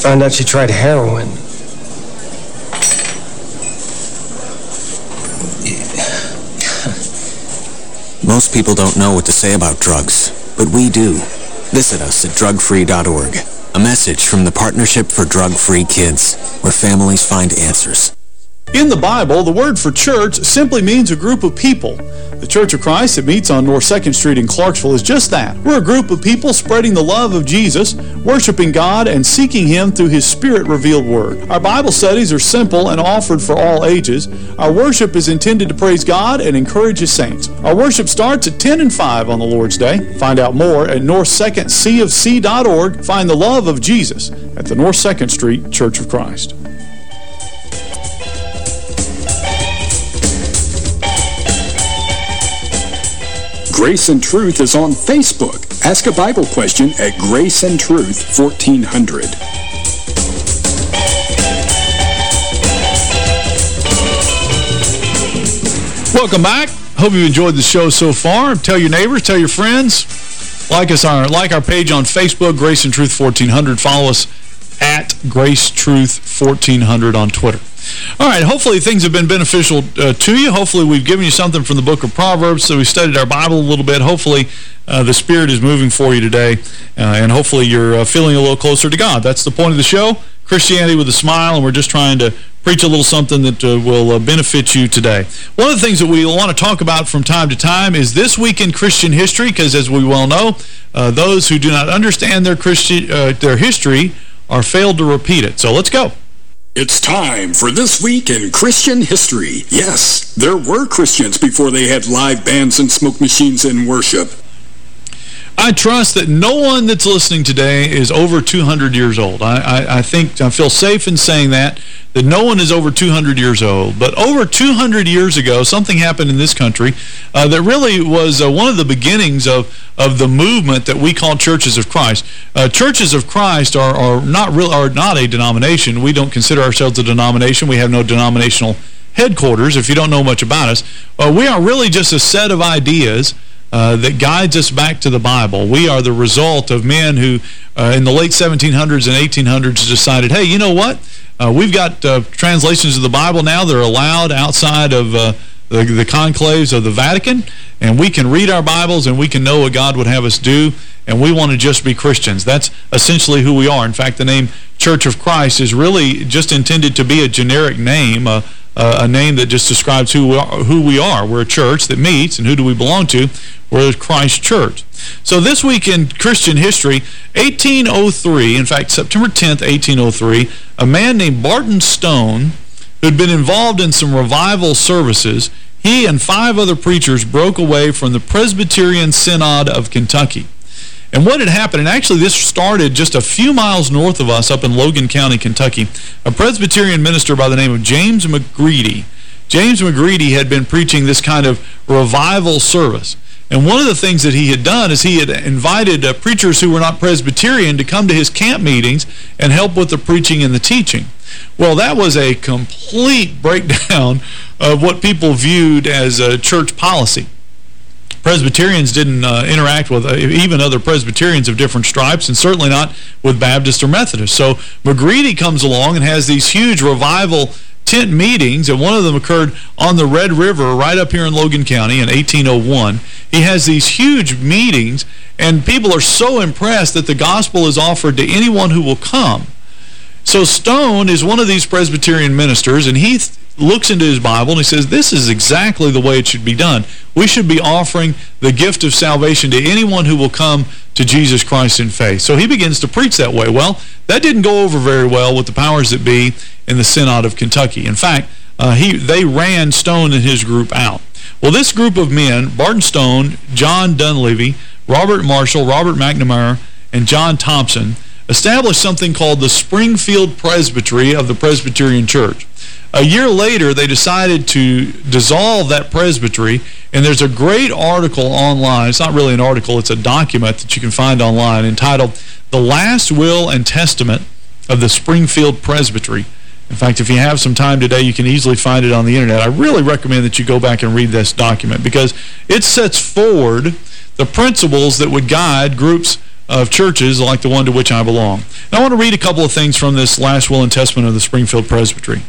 Found out she tried heroin. Most people don't know what to say about drugs, but we do. Visit us at drugfree.org. A message from the Partnership for Drug-Free Kids, where families find answers. In the Bible, the word for church simply means a group of people. The Church of Christ that meets on North 2nd Street in Clarksville is just that. We're a group of people spreading the love of Jesus, worshiping God, and seeking Him through His Spirit-revealed Word. Our Bible studies are simple and offered for all ages. Our worship is intended to praise God and encourage His saints. Our worship starts at 10 and 5 on the Lord's Day. Find out more at north2ndcofc.org. Find the love of Jesus at the North 2nd Street Church of Christ. Grace and Truth is on Facebook. Ask a Bible question at Grace and Truth 1400. Welcome back. Hope you've enjoyed the show so far. Tell your neighbors, tell your friends. Like us our like our page on Facebook, Grace and Truth 1400. Follow us at Grace Truth 1400 on Twitter. All right, hopefully things have been beneficial uh, to you. Hopefully we've given you something from the book of Proverbs. So we studied our Bible a little bit. Hopefully uh, the Spirit is moving for you today, uh, and hopefully you're uh, feeling a little closer to God. That's the point of the show, Christianity with a Smile, and we're just trying to preach a little something that uh, will uh, benefit you today. One of the things that we want to talk about from time to time is this week in Christian history, because as we well know, those who do not understand their, Christi their history are failed to repeat it. So let's go. It's time for This Week in Christian History. Yes, there were Christians before they had live bands and smoke machines in worship. I trust that no one that's listening today is over 200 years old. I, I, I, think I feel safe in saying that, that no one is over 200 years old. But over 200 years ago, something happened in this country uh, that really was uh, one of the beginnings of, of the movement that we call Churches of Christ. Uh, Churches of Christ are, are, not real, are not a denomination. We don't consider ourselves a denomination. We have no denominational headquarters, if you don't know much about us. Uh, we are really just a set of ideas uh, that guides us back to the Bible. We are the result of men who, uh, in the late 1700s and 1800s, decided, hey, you know what? Uh, we've got uh, translations of the Bible now that are allowed outside of uh, the, the conclaves of the Vatican, and we can read our Bibles and we can know what God would have us do, and we want to just be Christians. That's essentially who we are. In fact, the name Church of Christ is really just intended to be a generic name, uh, a name that just describes who we, are, who we are. We're a church that meets, and who do we belong to? We're Christ Church. So this week in Christian history, 1803, in fact, September 10th, 1803, a man named Barton Stone, who'd been involved in some revival services, he and five other preachers broke away from the Presbyterian Synod of Kentucky. And what had happened, and actually this started just a few miles north of us up in Logan County, Kentucky, a Presbyterian minister by the name of James McGready. James McGready had been preaching this kind of revival service. And one of the things that he had done is he had invited uh, preachers who were not Presbyterian to come to his camp meetings and help with the preaching and the teaching. Well, that was a complete breakdown of what people viewed as a church policy. Presbyterians didn't uh, interact with uh, even other Presbyterians of different stripes, and certainly not with Baptists or Methodists. So McGready comes along and has these huge revival tent meetings, and one of them occurred on the Red River right up here in Logan County in 1801. He has these huge meetings, and people are so impressed that the gospel is offered to anyone who will come. So Stone is one of these Presbyterian ministers, and he looks into his Bible and he says, this is exactly the way it should be done. We should be offering the gift of salvation to anyone who will come to Jesus Christ in faith. So he begins to preach that way. Well, that didn't go over very well with the powers that be in the Synod of Kentucky. In fact, uh, he they ran Stone and his group out. Well, this group of men, Barton Stone, John Dunlavy, Robert Marshall, Robert McNemar, and John Thompson, established something called the Springfield Presbytery of the Presbyterian Church. A year later, they decided to dissolve that presbytery, and there's a great article online. It's not really an article, it's a document that you can find online entitled The Last Will and Testament of the Springfield Presbytery. In fact, if you have some time today, you can easily find it on the Internet. I really recommend that you go back and read this document because it sets forward the principles that would guide groups of churches like the one to which I belong. And I want to read a couple of things from this last will and testament of the Springfield Presbytery.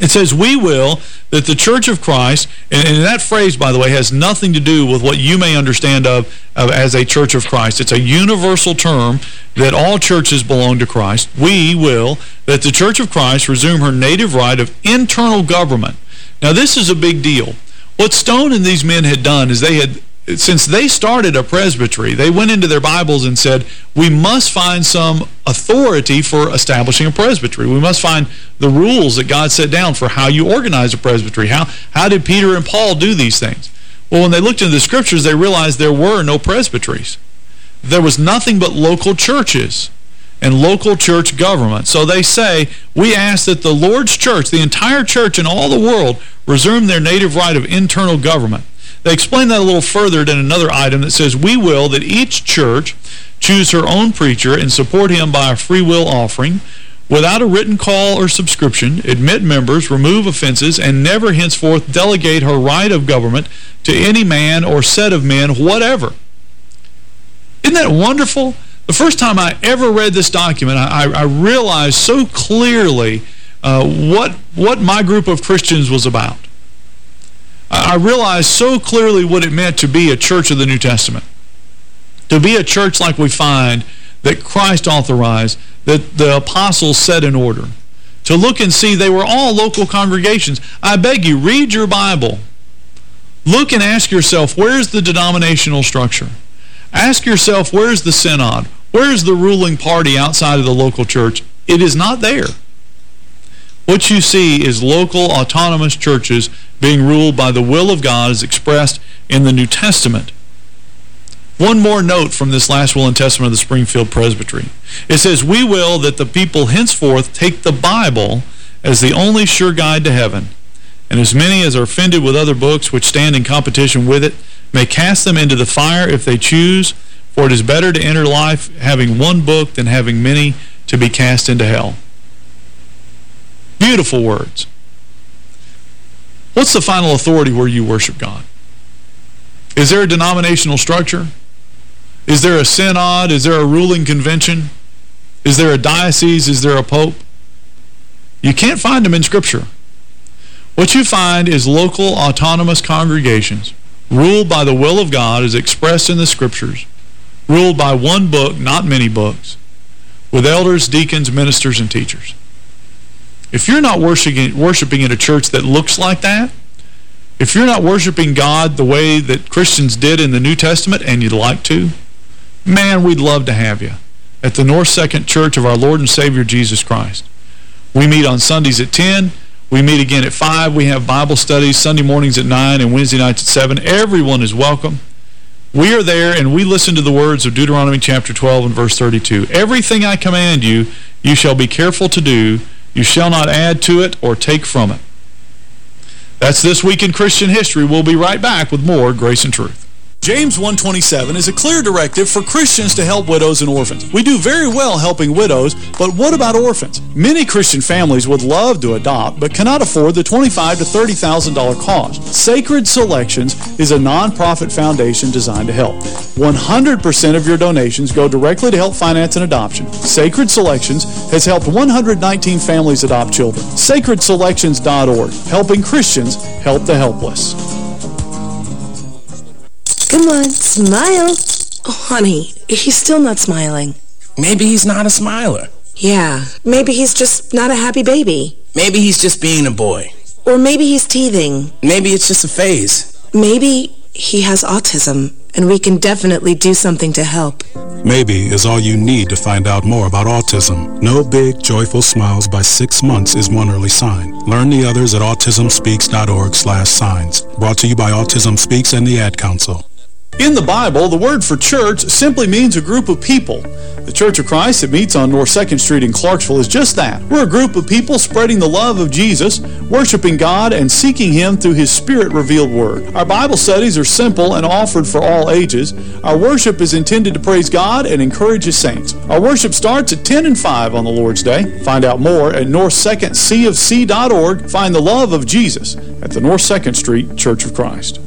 It says, we will, that the Church of Christ, and, and, that phrase, by the way, has nothing to do with what you may understand of, of as a Church of Christ. It's a universal term that all churches belong to Christ. We will, that the Church of Christ resume her native right of internal government. Now, this is a big deal. What Stone and these men had done is they had since they started a presbytery, they went into their Bibles and said, we must find some authority for establishing a presbytery. We must find the rules that God set down for how you organize a presbytery. How, how did Peter and Paul do these things? Well, when they looked into the scriptures, they realized there were no presbyteries. There was nothing but local churches and local church government. So they say, we ask that the Lord's church, the entire church in all the world, resume their native right of internal government. They explain that a little further in another item that says, we will that each church choose her own preacher and support him by a free will offering without a written call or subscription, admit members, remove offenses, and never henceforth delegate her right of government to any man or set of men, whatever. Isn't that wonderful? The first time I ever read this document, I, I realized so clearly uh, what, what my group of Christians was about. I realized so clearly what it meant to be a church of the New Testament. To be a church like we find that Christ authorized, that the apostles set in order. To look and see they were all local congregations. I beg you, read your Bible. Look and ask yourself, where's the denominational structure? Ask yourself, where's the synod? Where's the ruling party outside of the local church? It is not there. What you see is local autonomous churches being ruled by the will of God as expressed in the New Testament. One more note from this last will and testament of the Springfield Presbytery. It says, We will that the people henceforth take the Bible as the only sure guide to heaven, and as many as are offended with other books which stand in competition with it may cast them into the fire if they choose, for it is better to enter life having one book than having many to be cast into hell. Beautiful words. What's the final authority where you worship God? Is there a denominational structure? Is there a synod? Is there a ruling convention? Is there a diocese? Is there a pope? You can't find them in Scripture. What you find is local autonomous congregations ruled by the will of God as expressed in the Scriptures, ruled by one book, not many books, with elders, deacons, ministers, and teachers. If you're not worshiping, worshiping in a church that looks like that, if you're not worshiping God the way that Christians did in the New Testament and you'd like to, man, we'd love to have you at the North Second Church of our Lord and Savior Jesus Christ. We meet on Sundays at 10. We meet again at 5. We have Bible studies Sunday mornings at 9 and Wednesday nights at 7. Everyone is welcome. We are there and we listen to the words of Deuteronomy chapter 12 and verse 32. Everything I command you, you shall be careful to do. You shall not add to it or take from it. That's This Week in Christian History. We'll be right back with more Grace and Truth. James 127 is a clear directive for Christians to help widows and orphans. We do very well helping widows, but what about orphans? Many Christian families would love to adopt, but cannot afford the $25,000 to $30,000 cost. Sacred Selections is a nonprofit foundation designed to help. 100% of your donations go directly to help finance an adoption. Sacred Selections has helped 119 families adopt children. SacredSelections.org, helping Christians help the helpless. Come on, smile. Oh, honey, he's still not smiling. Maybe he's not a smiler. Yeah, maybe he's just not a happy baby. Maybe he's just being a boy. Or maybe he's teething. Maybe it's just a phase. Maybe he has autism, and we can definitely do something to help. Maybe is all you need to find out more about autism. No big, joyful smiles by six months is one early sign. Learn the others at autismspeaks.org slash signs. Brought to you by Autism Speaks and the Ad Council. In the Bible, the word for church simply means a group of people. The Church of Christ that meets on North 2nd Street in Clarksville is just that. We're a group of people spreading the love of Jesus, worshiping God, and seeking Him through His Spirit-revealed Word. Our Bible studies are simple and offered for all ages. Our worship is intended to praise God and encourage His saints. Our worship starts at 10 and 5 on the Lord's Day. Find out more at north2ndcofc.org. Find the love of Jesus at the North 2nd Street Church of Christ.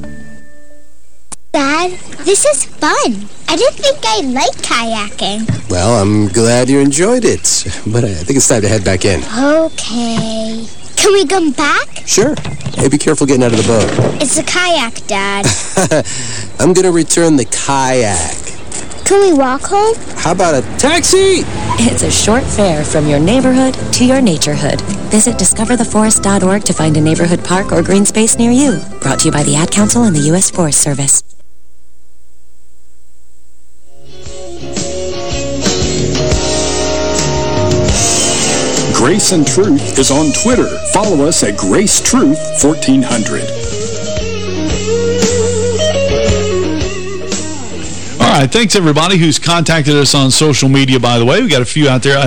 Dad, this is fun. I didn't think I liked kayaking. Well, I'm glad you enjoyed it, but I think it's time to head back in. Okay. Can we come back? Sure. Hey, be careful getting out of the boat. It's a kayak, Dad. I'm going to return the kayak. Can we walk home? How about a taxi? It's a short fare from your neighborhood to your naturehood. Visit discovertheforest.org to find a neighborhood park or green space near you. Brought to you by the Ad Council and the U.S. Forest Service. Grace and Truth is on Twitter. Follow us at Grace Truth 1400. All right, thanks everybody who's contacted us on social media. By the way, we got a few out there.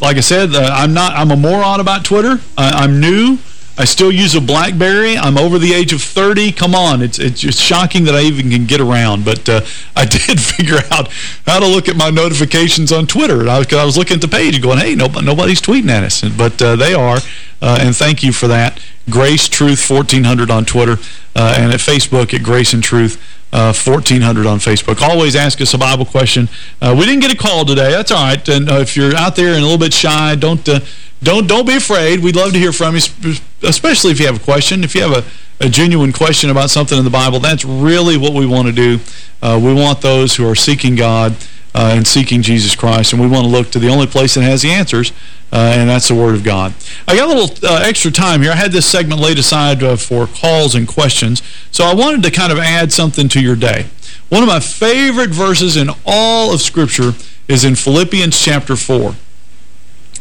Like I said, uh, I'm not. I'm a moron about Twitter. I'm new. I still use a BlackBerry. I'm over the age of 30. Come on, it's it's just shocking that I even can get around. But uh, I did figure out how to look at my notifications on Twitter. I, was, I was looking at the page going, hey, nobody, nobody's tweeting at us. But uh, they are, uh, and thank you for that. Grace Truth 1400 on Twitter uh, and at Facebook at Grace and Truth. Uh, 1400 on Facebook. Always ask us a Bible question. Uh, we didn't get a call today. That's all right. And uh, if you're out there and a little bit shy, don't uh, don't don't be afraid. We'd love to hear from you, especially if you have a question. If you have a, a genuine question about something in the Bible, that's really what we want to do. Uh, we want those who are seeking God uh, and seeking Jesus Christ, and we want to look to the only place that has the answers, uh, and that's the Word of God. I got a little uh, extra time here. I had this segment laid aside uh, for calls and questions, so I wanted to kind of add something to your day. One of my favorite verses in all of Scripture is in Philippians chapter 4.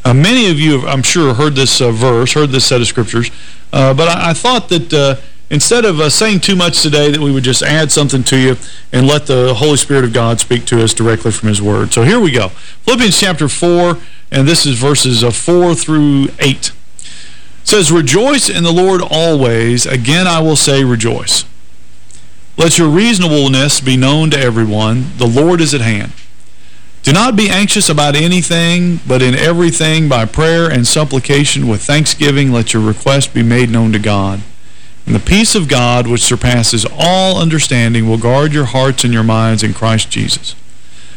Uh, many of you, have, I'm sure, heard this uh, verse, heard this set of Scriptures, but I, I thought that instead of uh, saying too much today, that we would just add something to you and let the Holy Spirit of God speak to us directly from his word. So here we go. Philippians chapter 4, and this is verses uh, 4 through 8. It says, Rejoice in the Lord always. Again I will say rejoice. Let your reasonableness be known to everyone. The Lord is at hand. Do not be anxious about anything, but in everything by prayer and supplication with thanksgiving let your request be made known to God. And the peace of God, which surpasses all understanding, will guard your hearts and your minds in Christ Jesus.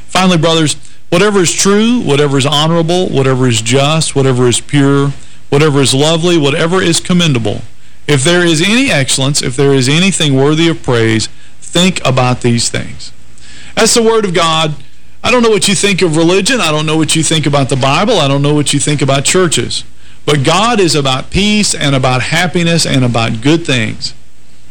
Finally, brothers, whatever is true, whatever is honorable, whatever is just, whatever is pure, whatever is lovely, whatever is commendable, if there is any excellence, if there is anything worthy of praise, think about these things. That's the Word of God I don't know what you think of religion. I don't know what you think about the Bible. I don't know what you think about churches. But God is about peace and about happiness and about good things.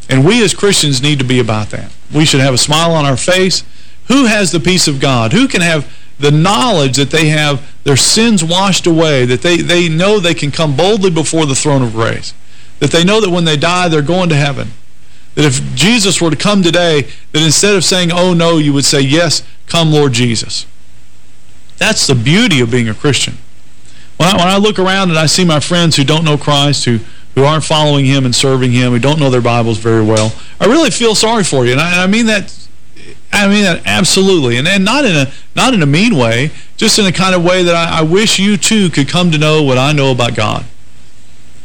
And we as Christians need to be about that. We should have a smile on our face. Who has the peace of God? Who can have the knowledge that they have their sins washed away, that they, they know they can come boldly before the throne of grace, that they know that when they die, they're going to heaven. That if Jesus were to come today, that instead of saying, oh no, you would say, yes, come Lord Jesus. That's the beauty of being a Christian. When I, when I look around and I see my friends who don't know Christ, who, who aren't following him and serving him, who don't know their Bibles very well, I really feel sorry for you. And I, I mean that I mean that absolutely, and, and not in a not in a mean way, just in a kind of way that I, I, wish you too could come to know what I know about God.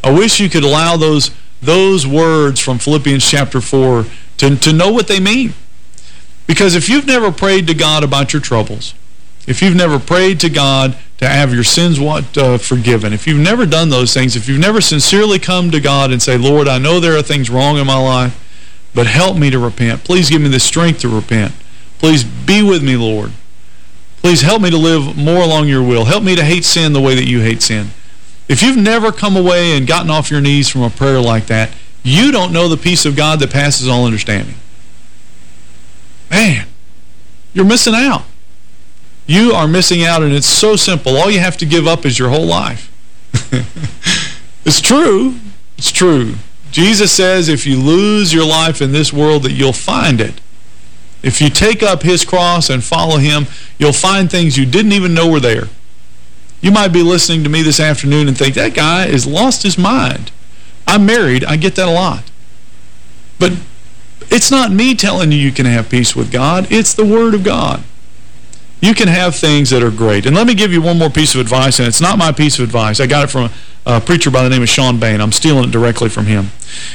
I wish you could allow those those words from Philippians chapter 4 to, to know what they mean. Because if you've never prayed to God about your troubles, if you've never prayed to God to have your sins what, uh, forgiven, if you've never done those things, if you've never sincerely come to God and say, Lord, I know there are things wrong in my life, but help me to repent. Please give me the strength to repent. Please be with me, Lord. Please help me to live more along your will. Help me to hate sin the way that you hate sin. If you've never come away and gotten off your knees from a prayer like that, you don't know the peace of God that passes all understanding. Man, you're missing out. You are missing out, and it's so simple. All you have to give up is your whole life. it's true. It's true. Jesus says if you lose your life in this world that you'll find it. If you take up his cross and follow him, you'll find things you didn't even know were there. You might be listening to me this afternoon and think, that guy has lost his mind. I'm married. I get that a lot. But it's not me telling you you can have peace with God. It's the Word of God. You can have things that are great. And let me give you one more piece of advice, and it's not my piece of advice. I got it from a, preacher by the name of Sean Bain. I'm stealing it directly from him.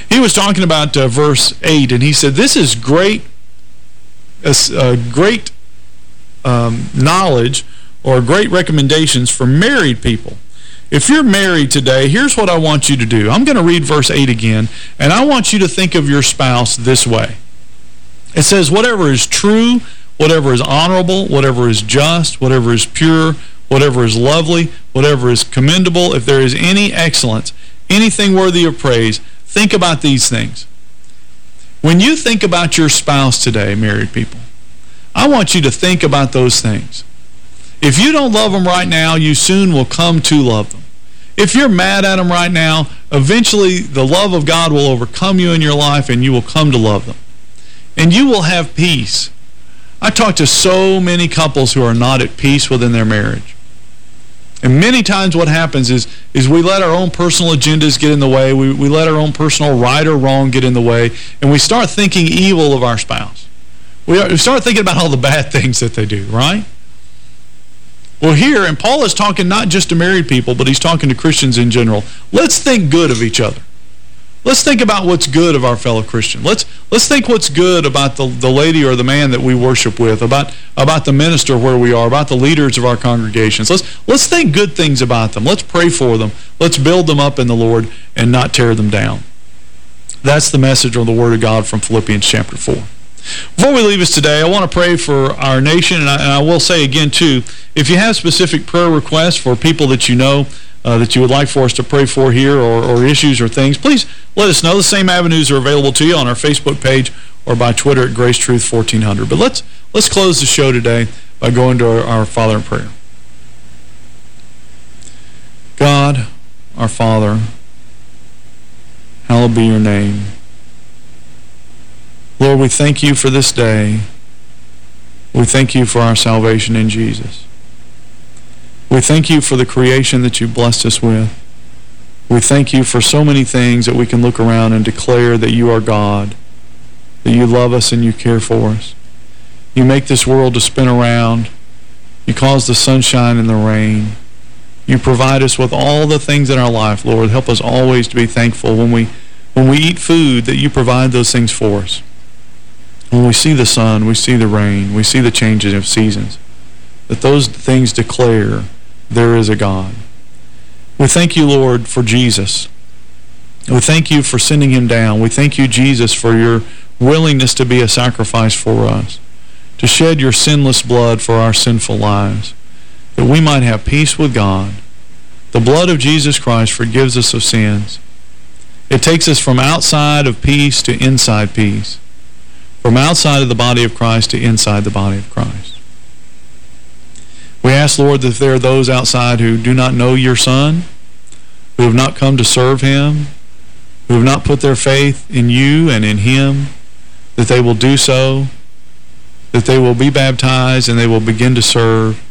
He was talking about uh, verse 8, and he said, this is great, uh, great um, knowledge or great recommendations for married people. If you're married today, here's what I want you to do. I'm going to read verse 8 again, and I want you to think of your spouse this way. It says, whatever is true, whatever is honorable, whatever is just, whatever is pure, whatever is lovely, whatever is commendable, if there is any excellence, anything worthy of praise, think about these things. When you think about your spouse today, married people, I want you to think about those things. If you don't love them right now, you soon will come to love them. If you're mad at them right now, eventually the love of God will overcome you in your life and you will come to love them. And you will have peace. I talk to so many couples who are not at peace within their marriage. And many times what happens is, is we let our own personal agendas get in the way. We, we let our own personal right or wrong get in the way. And we start thinking evil of our spouse. We start thinking about all the bad things that they do, right? Well, here, and Paul is talking not just to married people, but he's talking to Christians in general. Let's think good of each other. Let's think about what's good of our fellow Christian. Let's let's think what's good about the, the lady or the man that we worship with, about about the minister where we are, about the leaders of our congregations. Let's let's think good things about them. Let's pray for them. Let's build them up in the Lord and not tear them down. That's the message of the Word of God from Philippians chapter 4. Before we leave us today, I want to pray for our nation, and I, and I, will say again, too, if you have specific prayer requests for people that you know uh, that you would like for us to pray for here or, or issues or things, please let us know. The same avenues are available to you on our Facebook page or by Twitter at Grace Truth 1400. But let's let's close the show today by going to our, our Father in prayer. God, our Father, hallowed be your name. Lord, we thank you for this day. We thank you for our salvation in Jesus. We thank you for the creation that you blessed us with. We thank you for so many things that we can look around and declare that you are God, that you love us and you care for us. You make this world to spin around. You cause the sunshine and the rain. You provide us with all the things in our life, Lord. Help us always to be thankful when we when we eat food that you provide those things for us. When we see the sun, we see the rain, we see the changes of seasons, that those things declare there is a God. We thank you, Lord, for Jesus. We thank you for sending him down. We thank you, Jesus, for your willingness to be a sacrifice for us, to shed your sinless blood for our sinful lives, that we might have peace with God. The blood of Jesus Christ forgives us of sins. It takes us from outside of peace to inside peace, from outside of the body of Christ to inside the body of Christ. We ask, Lord, that if there are those outside who do not know your Son, who have not come to serve him, who have not put their faith in you and in him, that they will do so, that they will be baptized and they will begin to serve,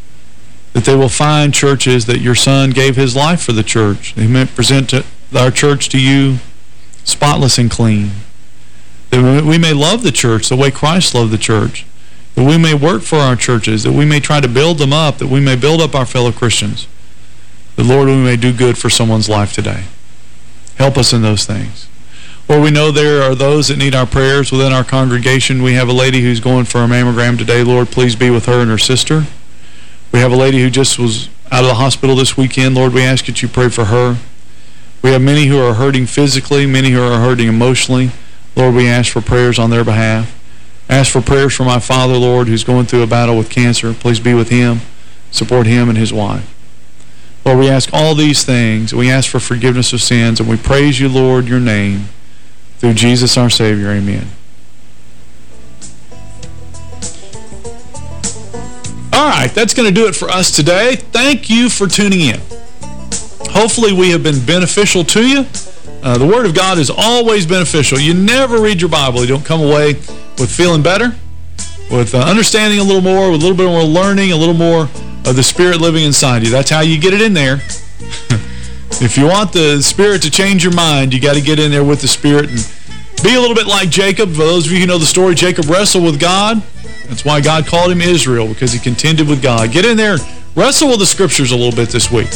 that they will find churches that your Son gave his life for the church. He meant present our church to you spotless and clean. That we may love the church the way Christ loved the church that we may work for our churches, that we may try to build them up, that we may build up our fellow Christians. That, Lord, we may do good for someone's life today. Help us in those things. Lord, we know there are those that need our prayers within our congregation. We have a lady who's going for a mammogram today. Lord, please be with her and her sister. We have a lady who just was out of the hospital this weekend. Lord, we ask that you pray for her. We have many who are hurting physically, many who are hurting emotionally. Lord, we ask for prayers on their behalf. Ask for prayers for my father, Lord, who's going through a battle with cancer. Please be with him. Support him and his wife. Lord, we ask all these things. We ask for forgiveness of sins, and we praise you, Lord, your name, through Jesus our Savior. Amen. All right, that's going to do it for us today. Thank you for tuning in. Hopefully we have been beneficial to you. Uh, the Word of God is always beneficial. You never read your Bible. You don't come away with feeling better, with uh, understanding a little more, with a little bit more learning, a little more of the Spirit living inside you. That's how you get it in there. if you want the Spirit to change your mind, you got to get in there with the Spirit and be a little bit like Jacob. For those of you who know the story, Jacob wrestled with God. That's why God called him Israel, because he contended with God. Get in there, and wrestle with the Scriptures a little bit this week.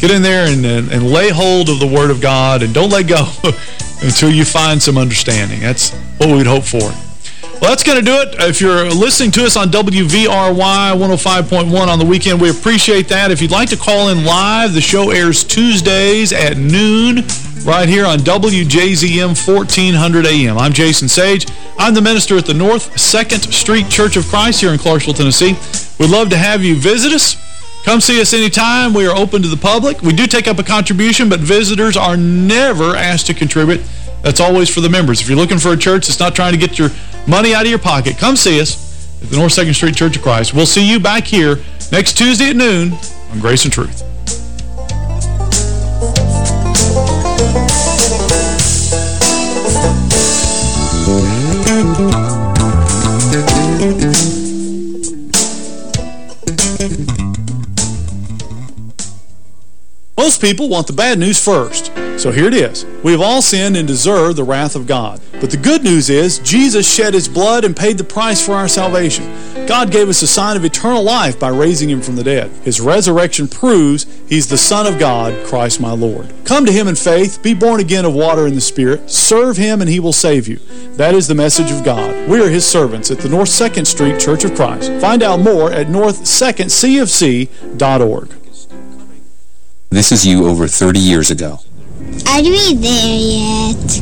Get in there and, and, and lay hold of the Word of God and don't let go until you find some understanding. That's what we'd hope for. Well, that's going to do it. If you're listening to us on WVRY 105.1 on the weekend, we appreciate that. If you'd like to call in live, the show airs Tuesdays at noon right here on WJZM 1400 AM. I'm Jason Sage. I'm the minister at the North 2nd Street Church of Christ here in Clarksville, Tennessee. We'd love to have you visit us. Come see us anytime. We are open to the public. We do take up a contribution, but visitors are never asked to contribute. That's always for the members. If you're looking for a church that's not trying to get your money out of your pocket, come see us at the North 2nd Street Church of Christ. We'll see you back here next Tuesday at noon on Grace and Truth. Most people want the bad news first. So here it is. We have all sinned and deserve the wrath of God. But the good news is, Jesus shed his blood and paid the price for our salvation. God gave us a sign of eternal life by raising him from the dead. His resurrection proves he's the Son of God, Christ my Lord. Come to him in faith, be born again of water and the Spirit, serve him and he will save you. That is the message of God. We are his servants at the North 2nd Street Church of Christ. Find out more at north2ndcofc.org. This is you over 30 years ago. Are we there yet?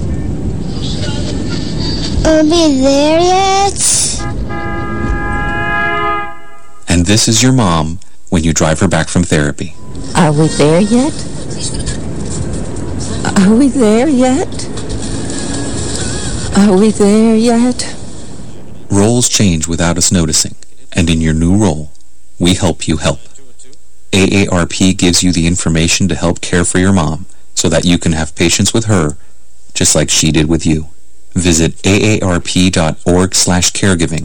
Are we there yet? And this is your mom when you drive her back from therapy. Are we there yet? Are we there yet? Are we there yet? Roles change without us noticing, and in your new role, we help you help. AARP gives you the information to help care for your mom so that you can have patience with her just like she did with you. Visit aarp.org/caregiving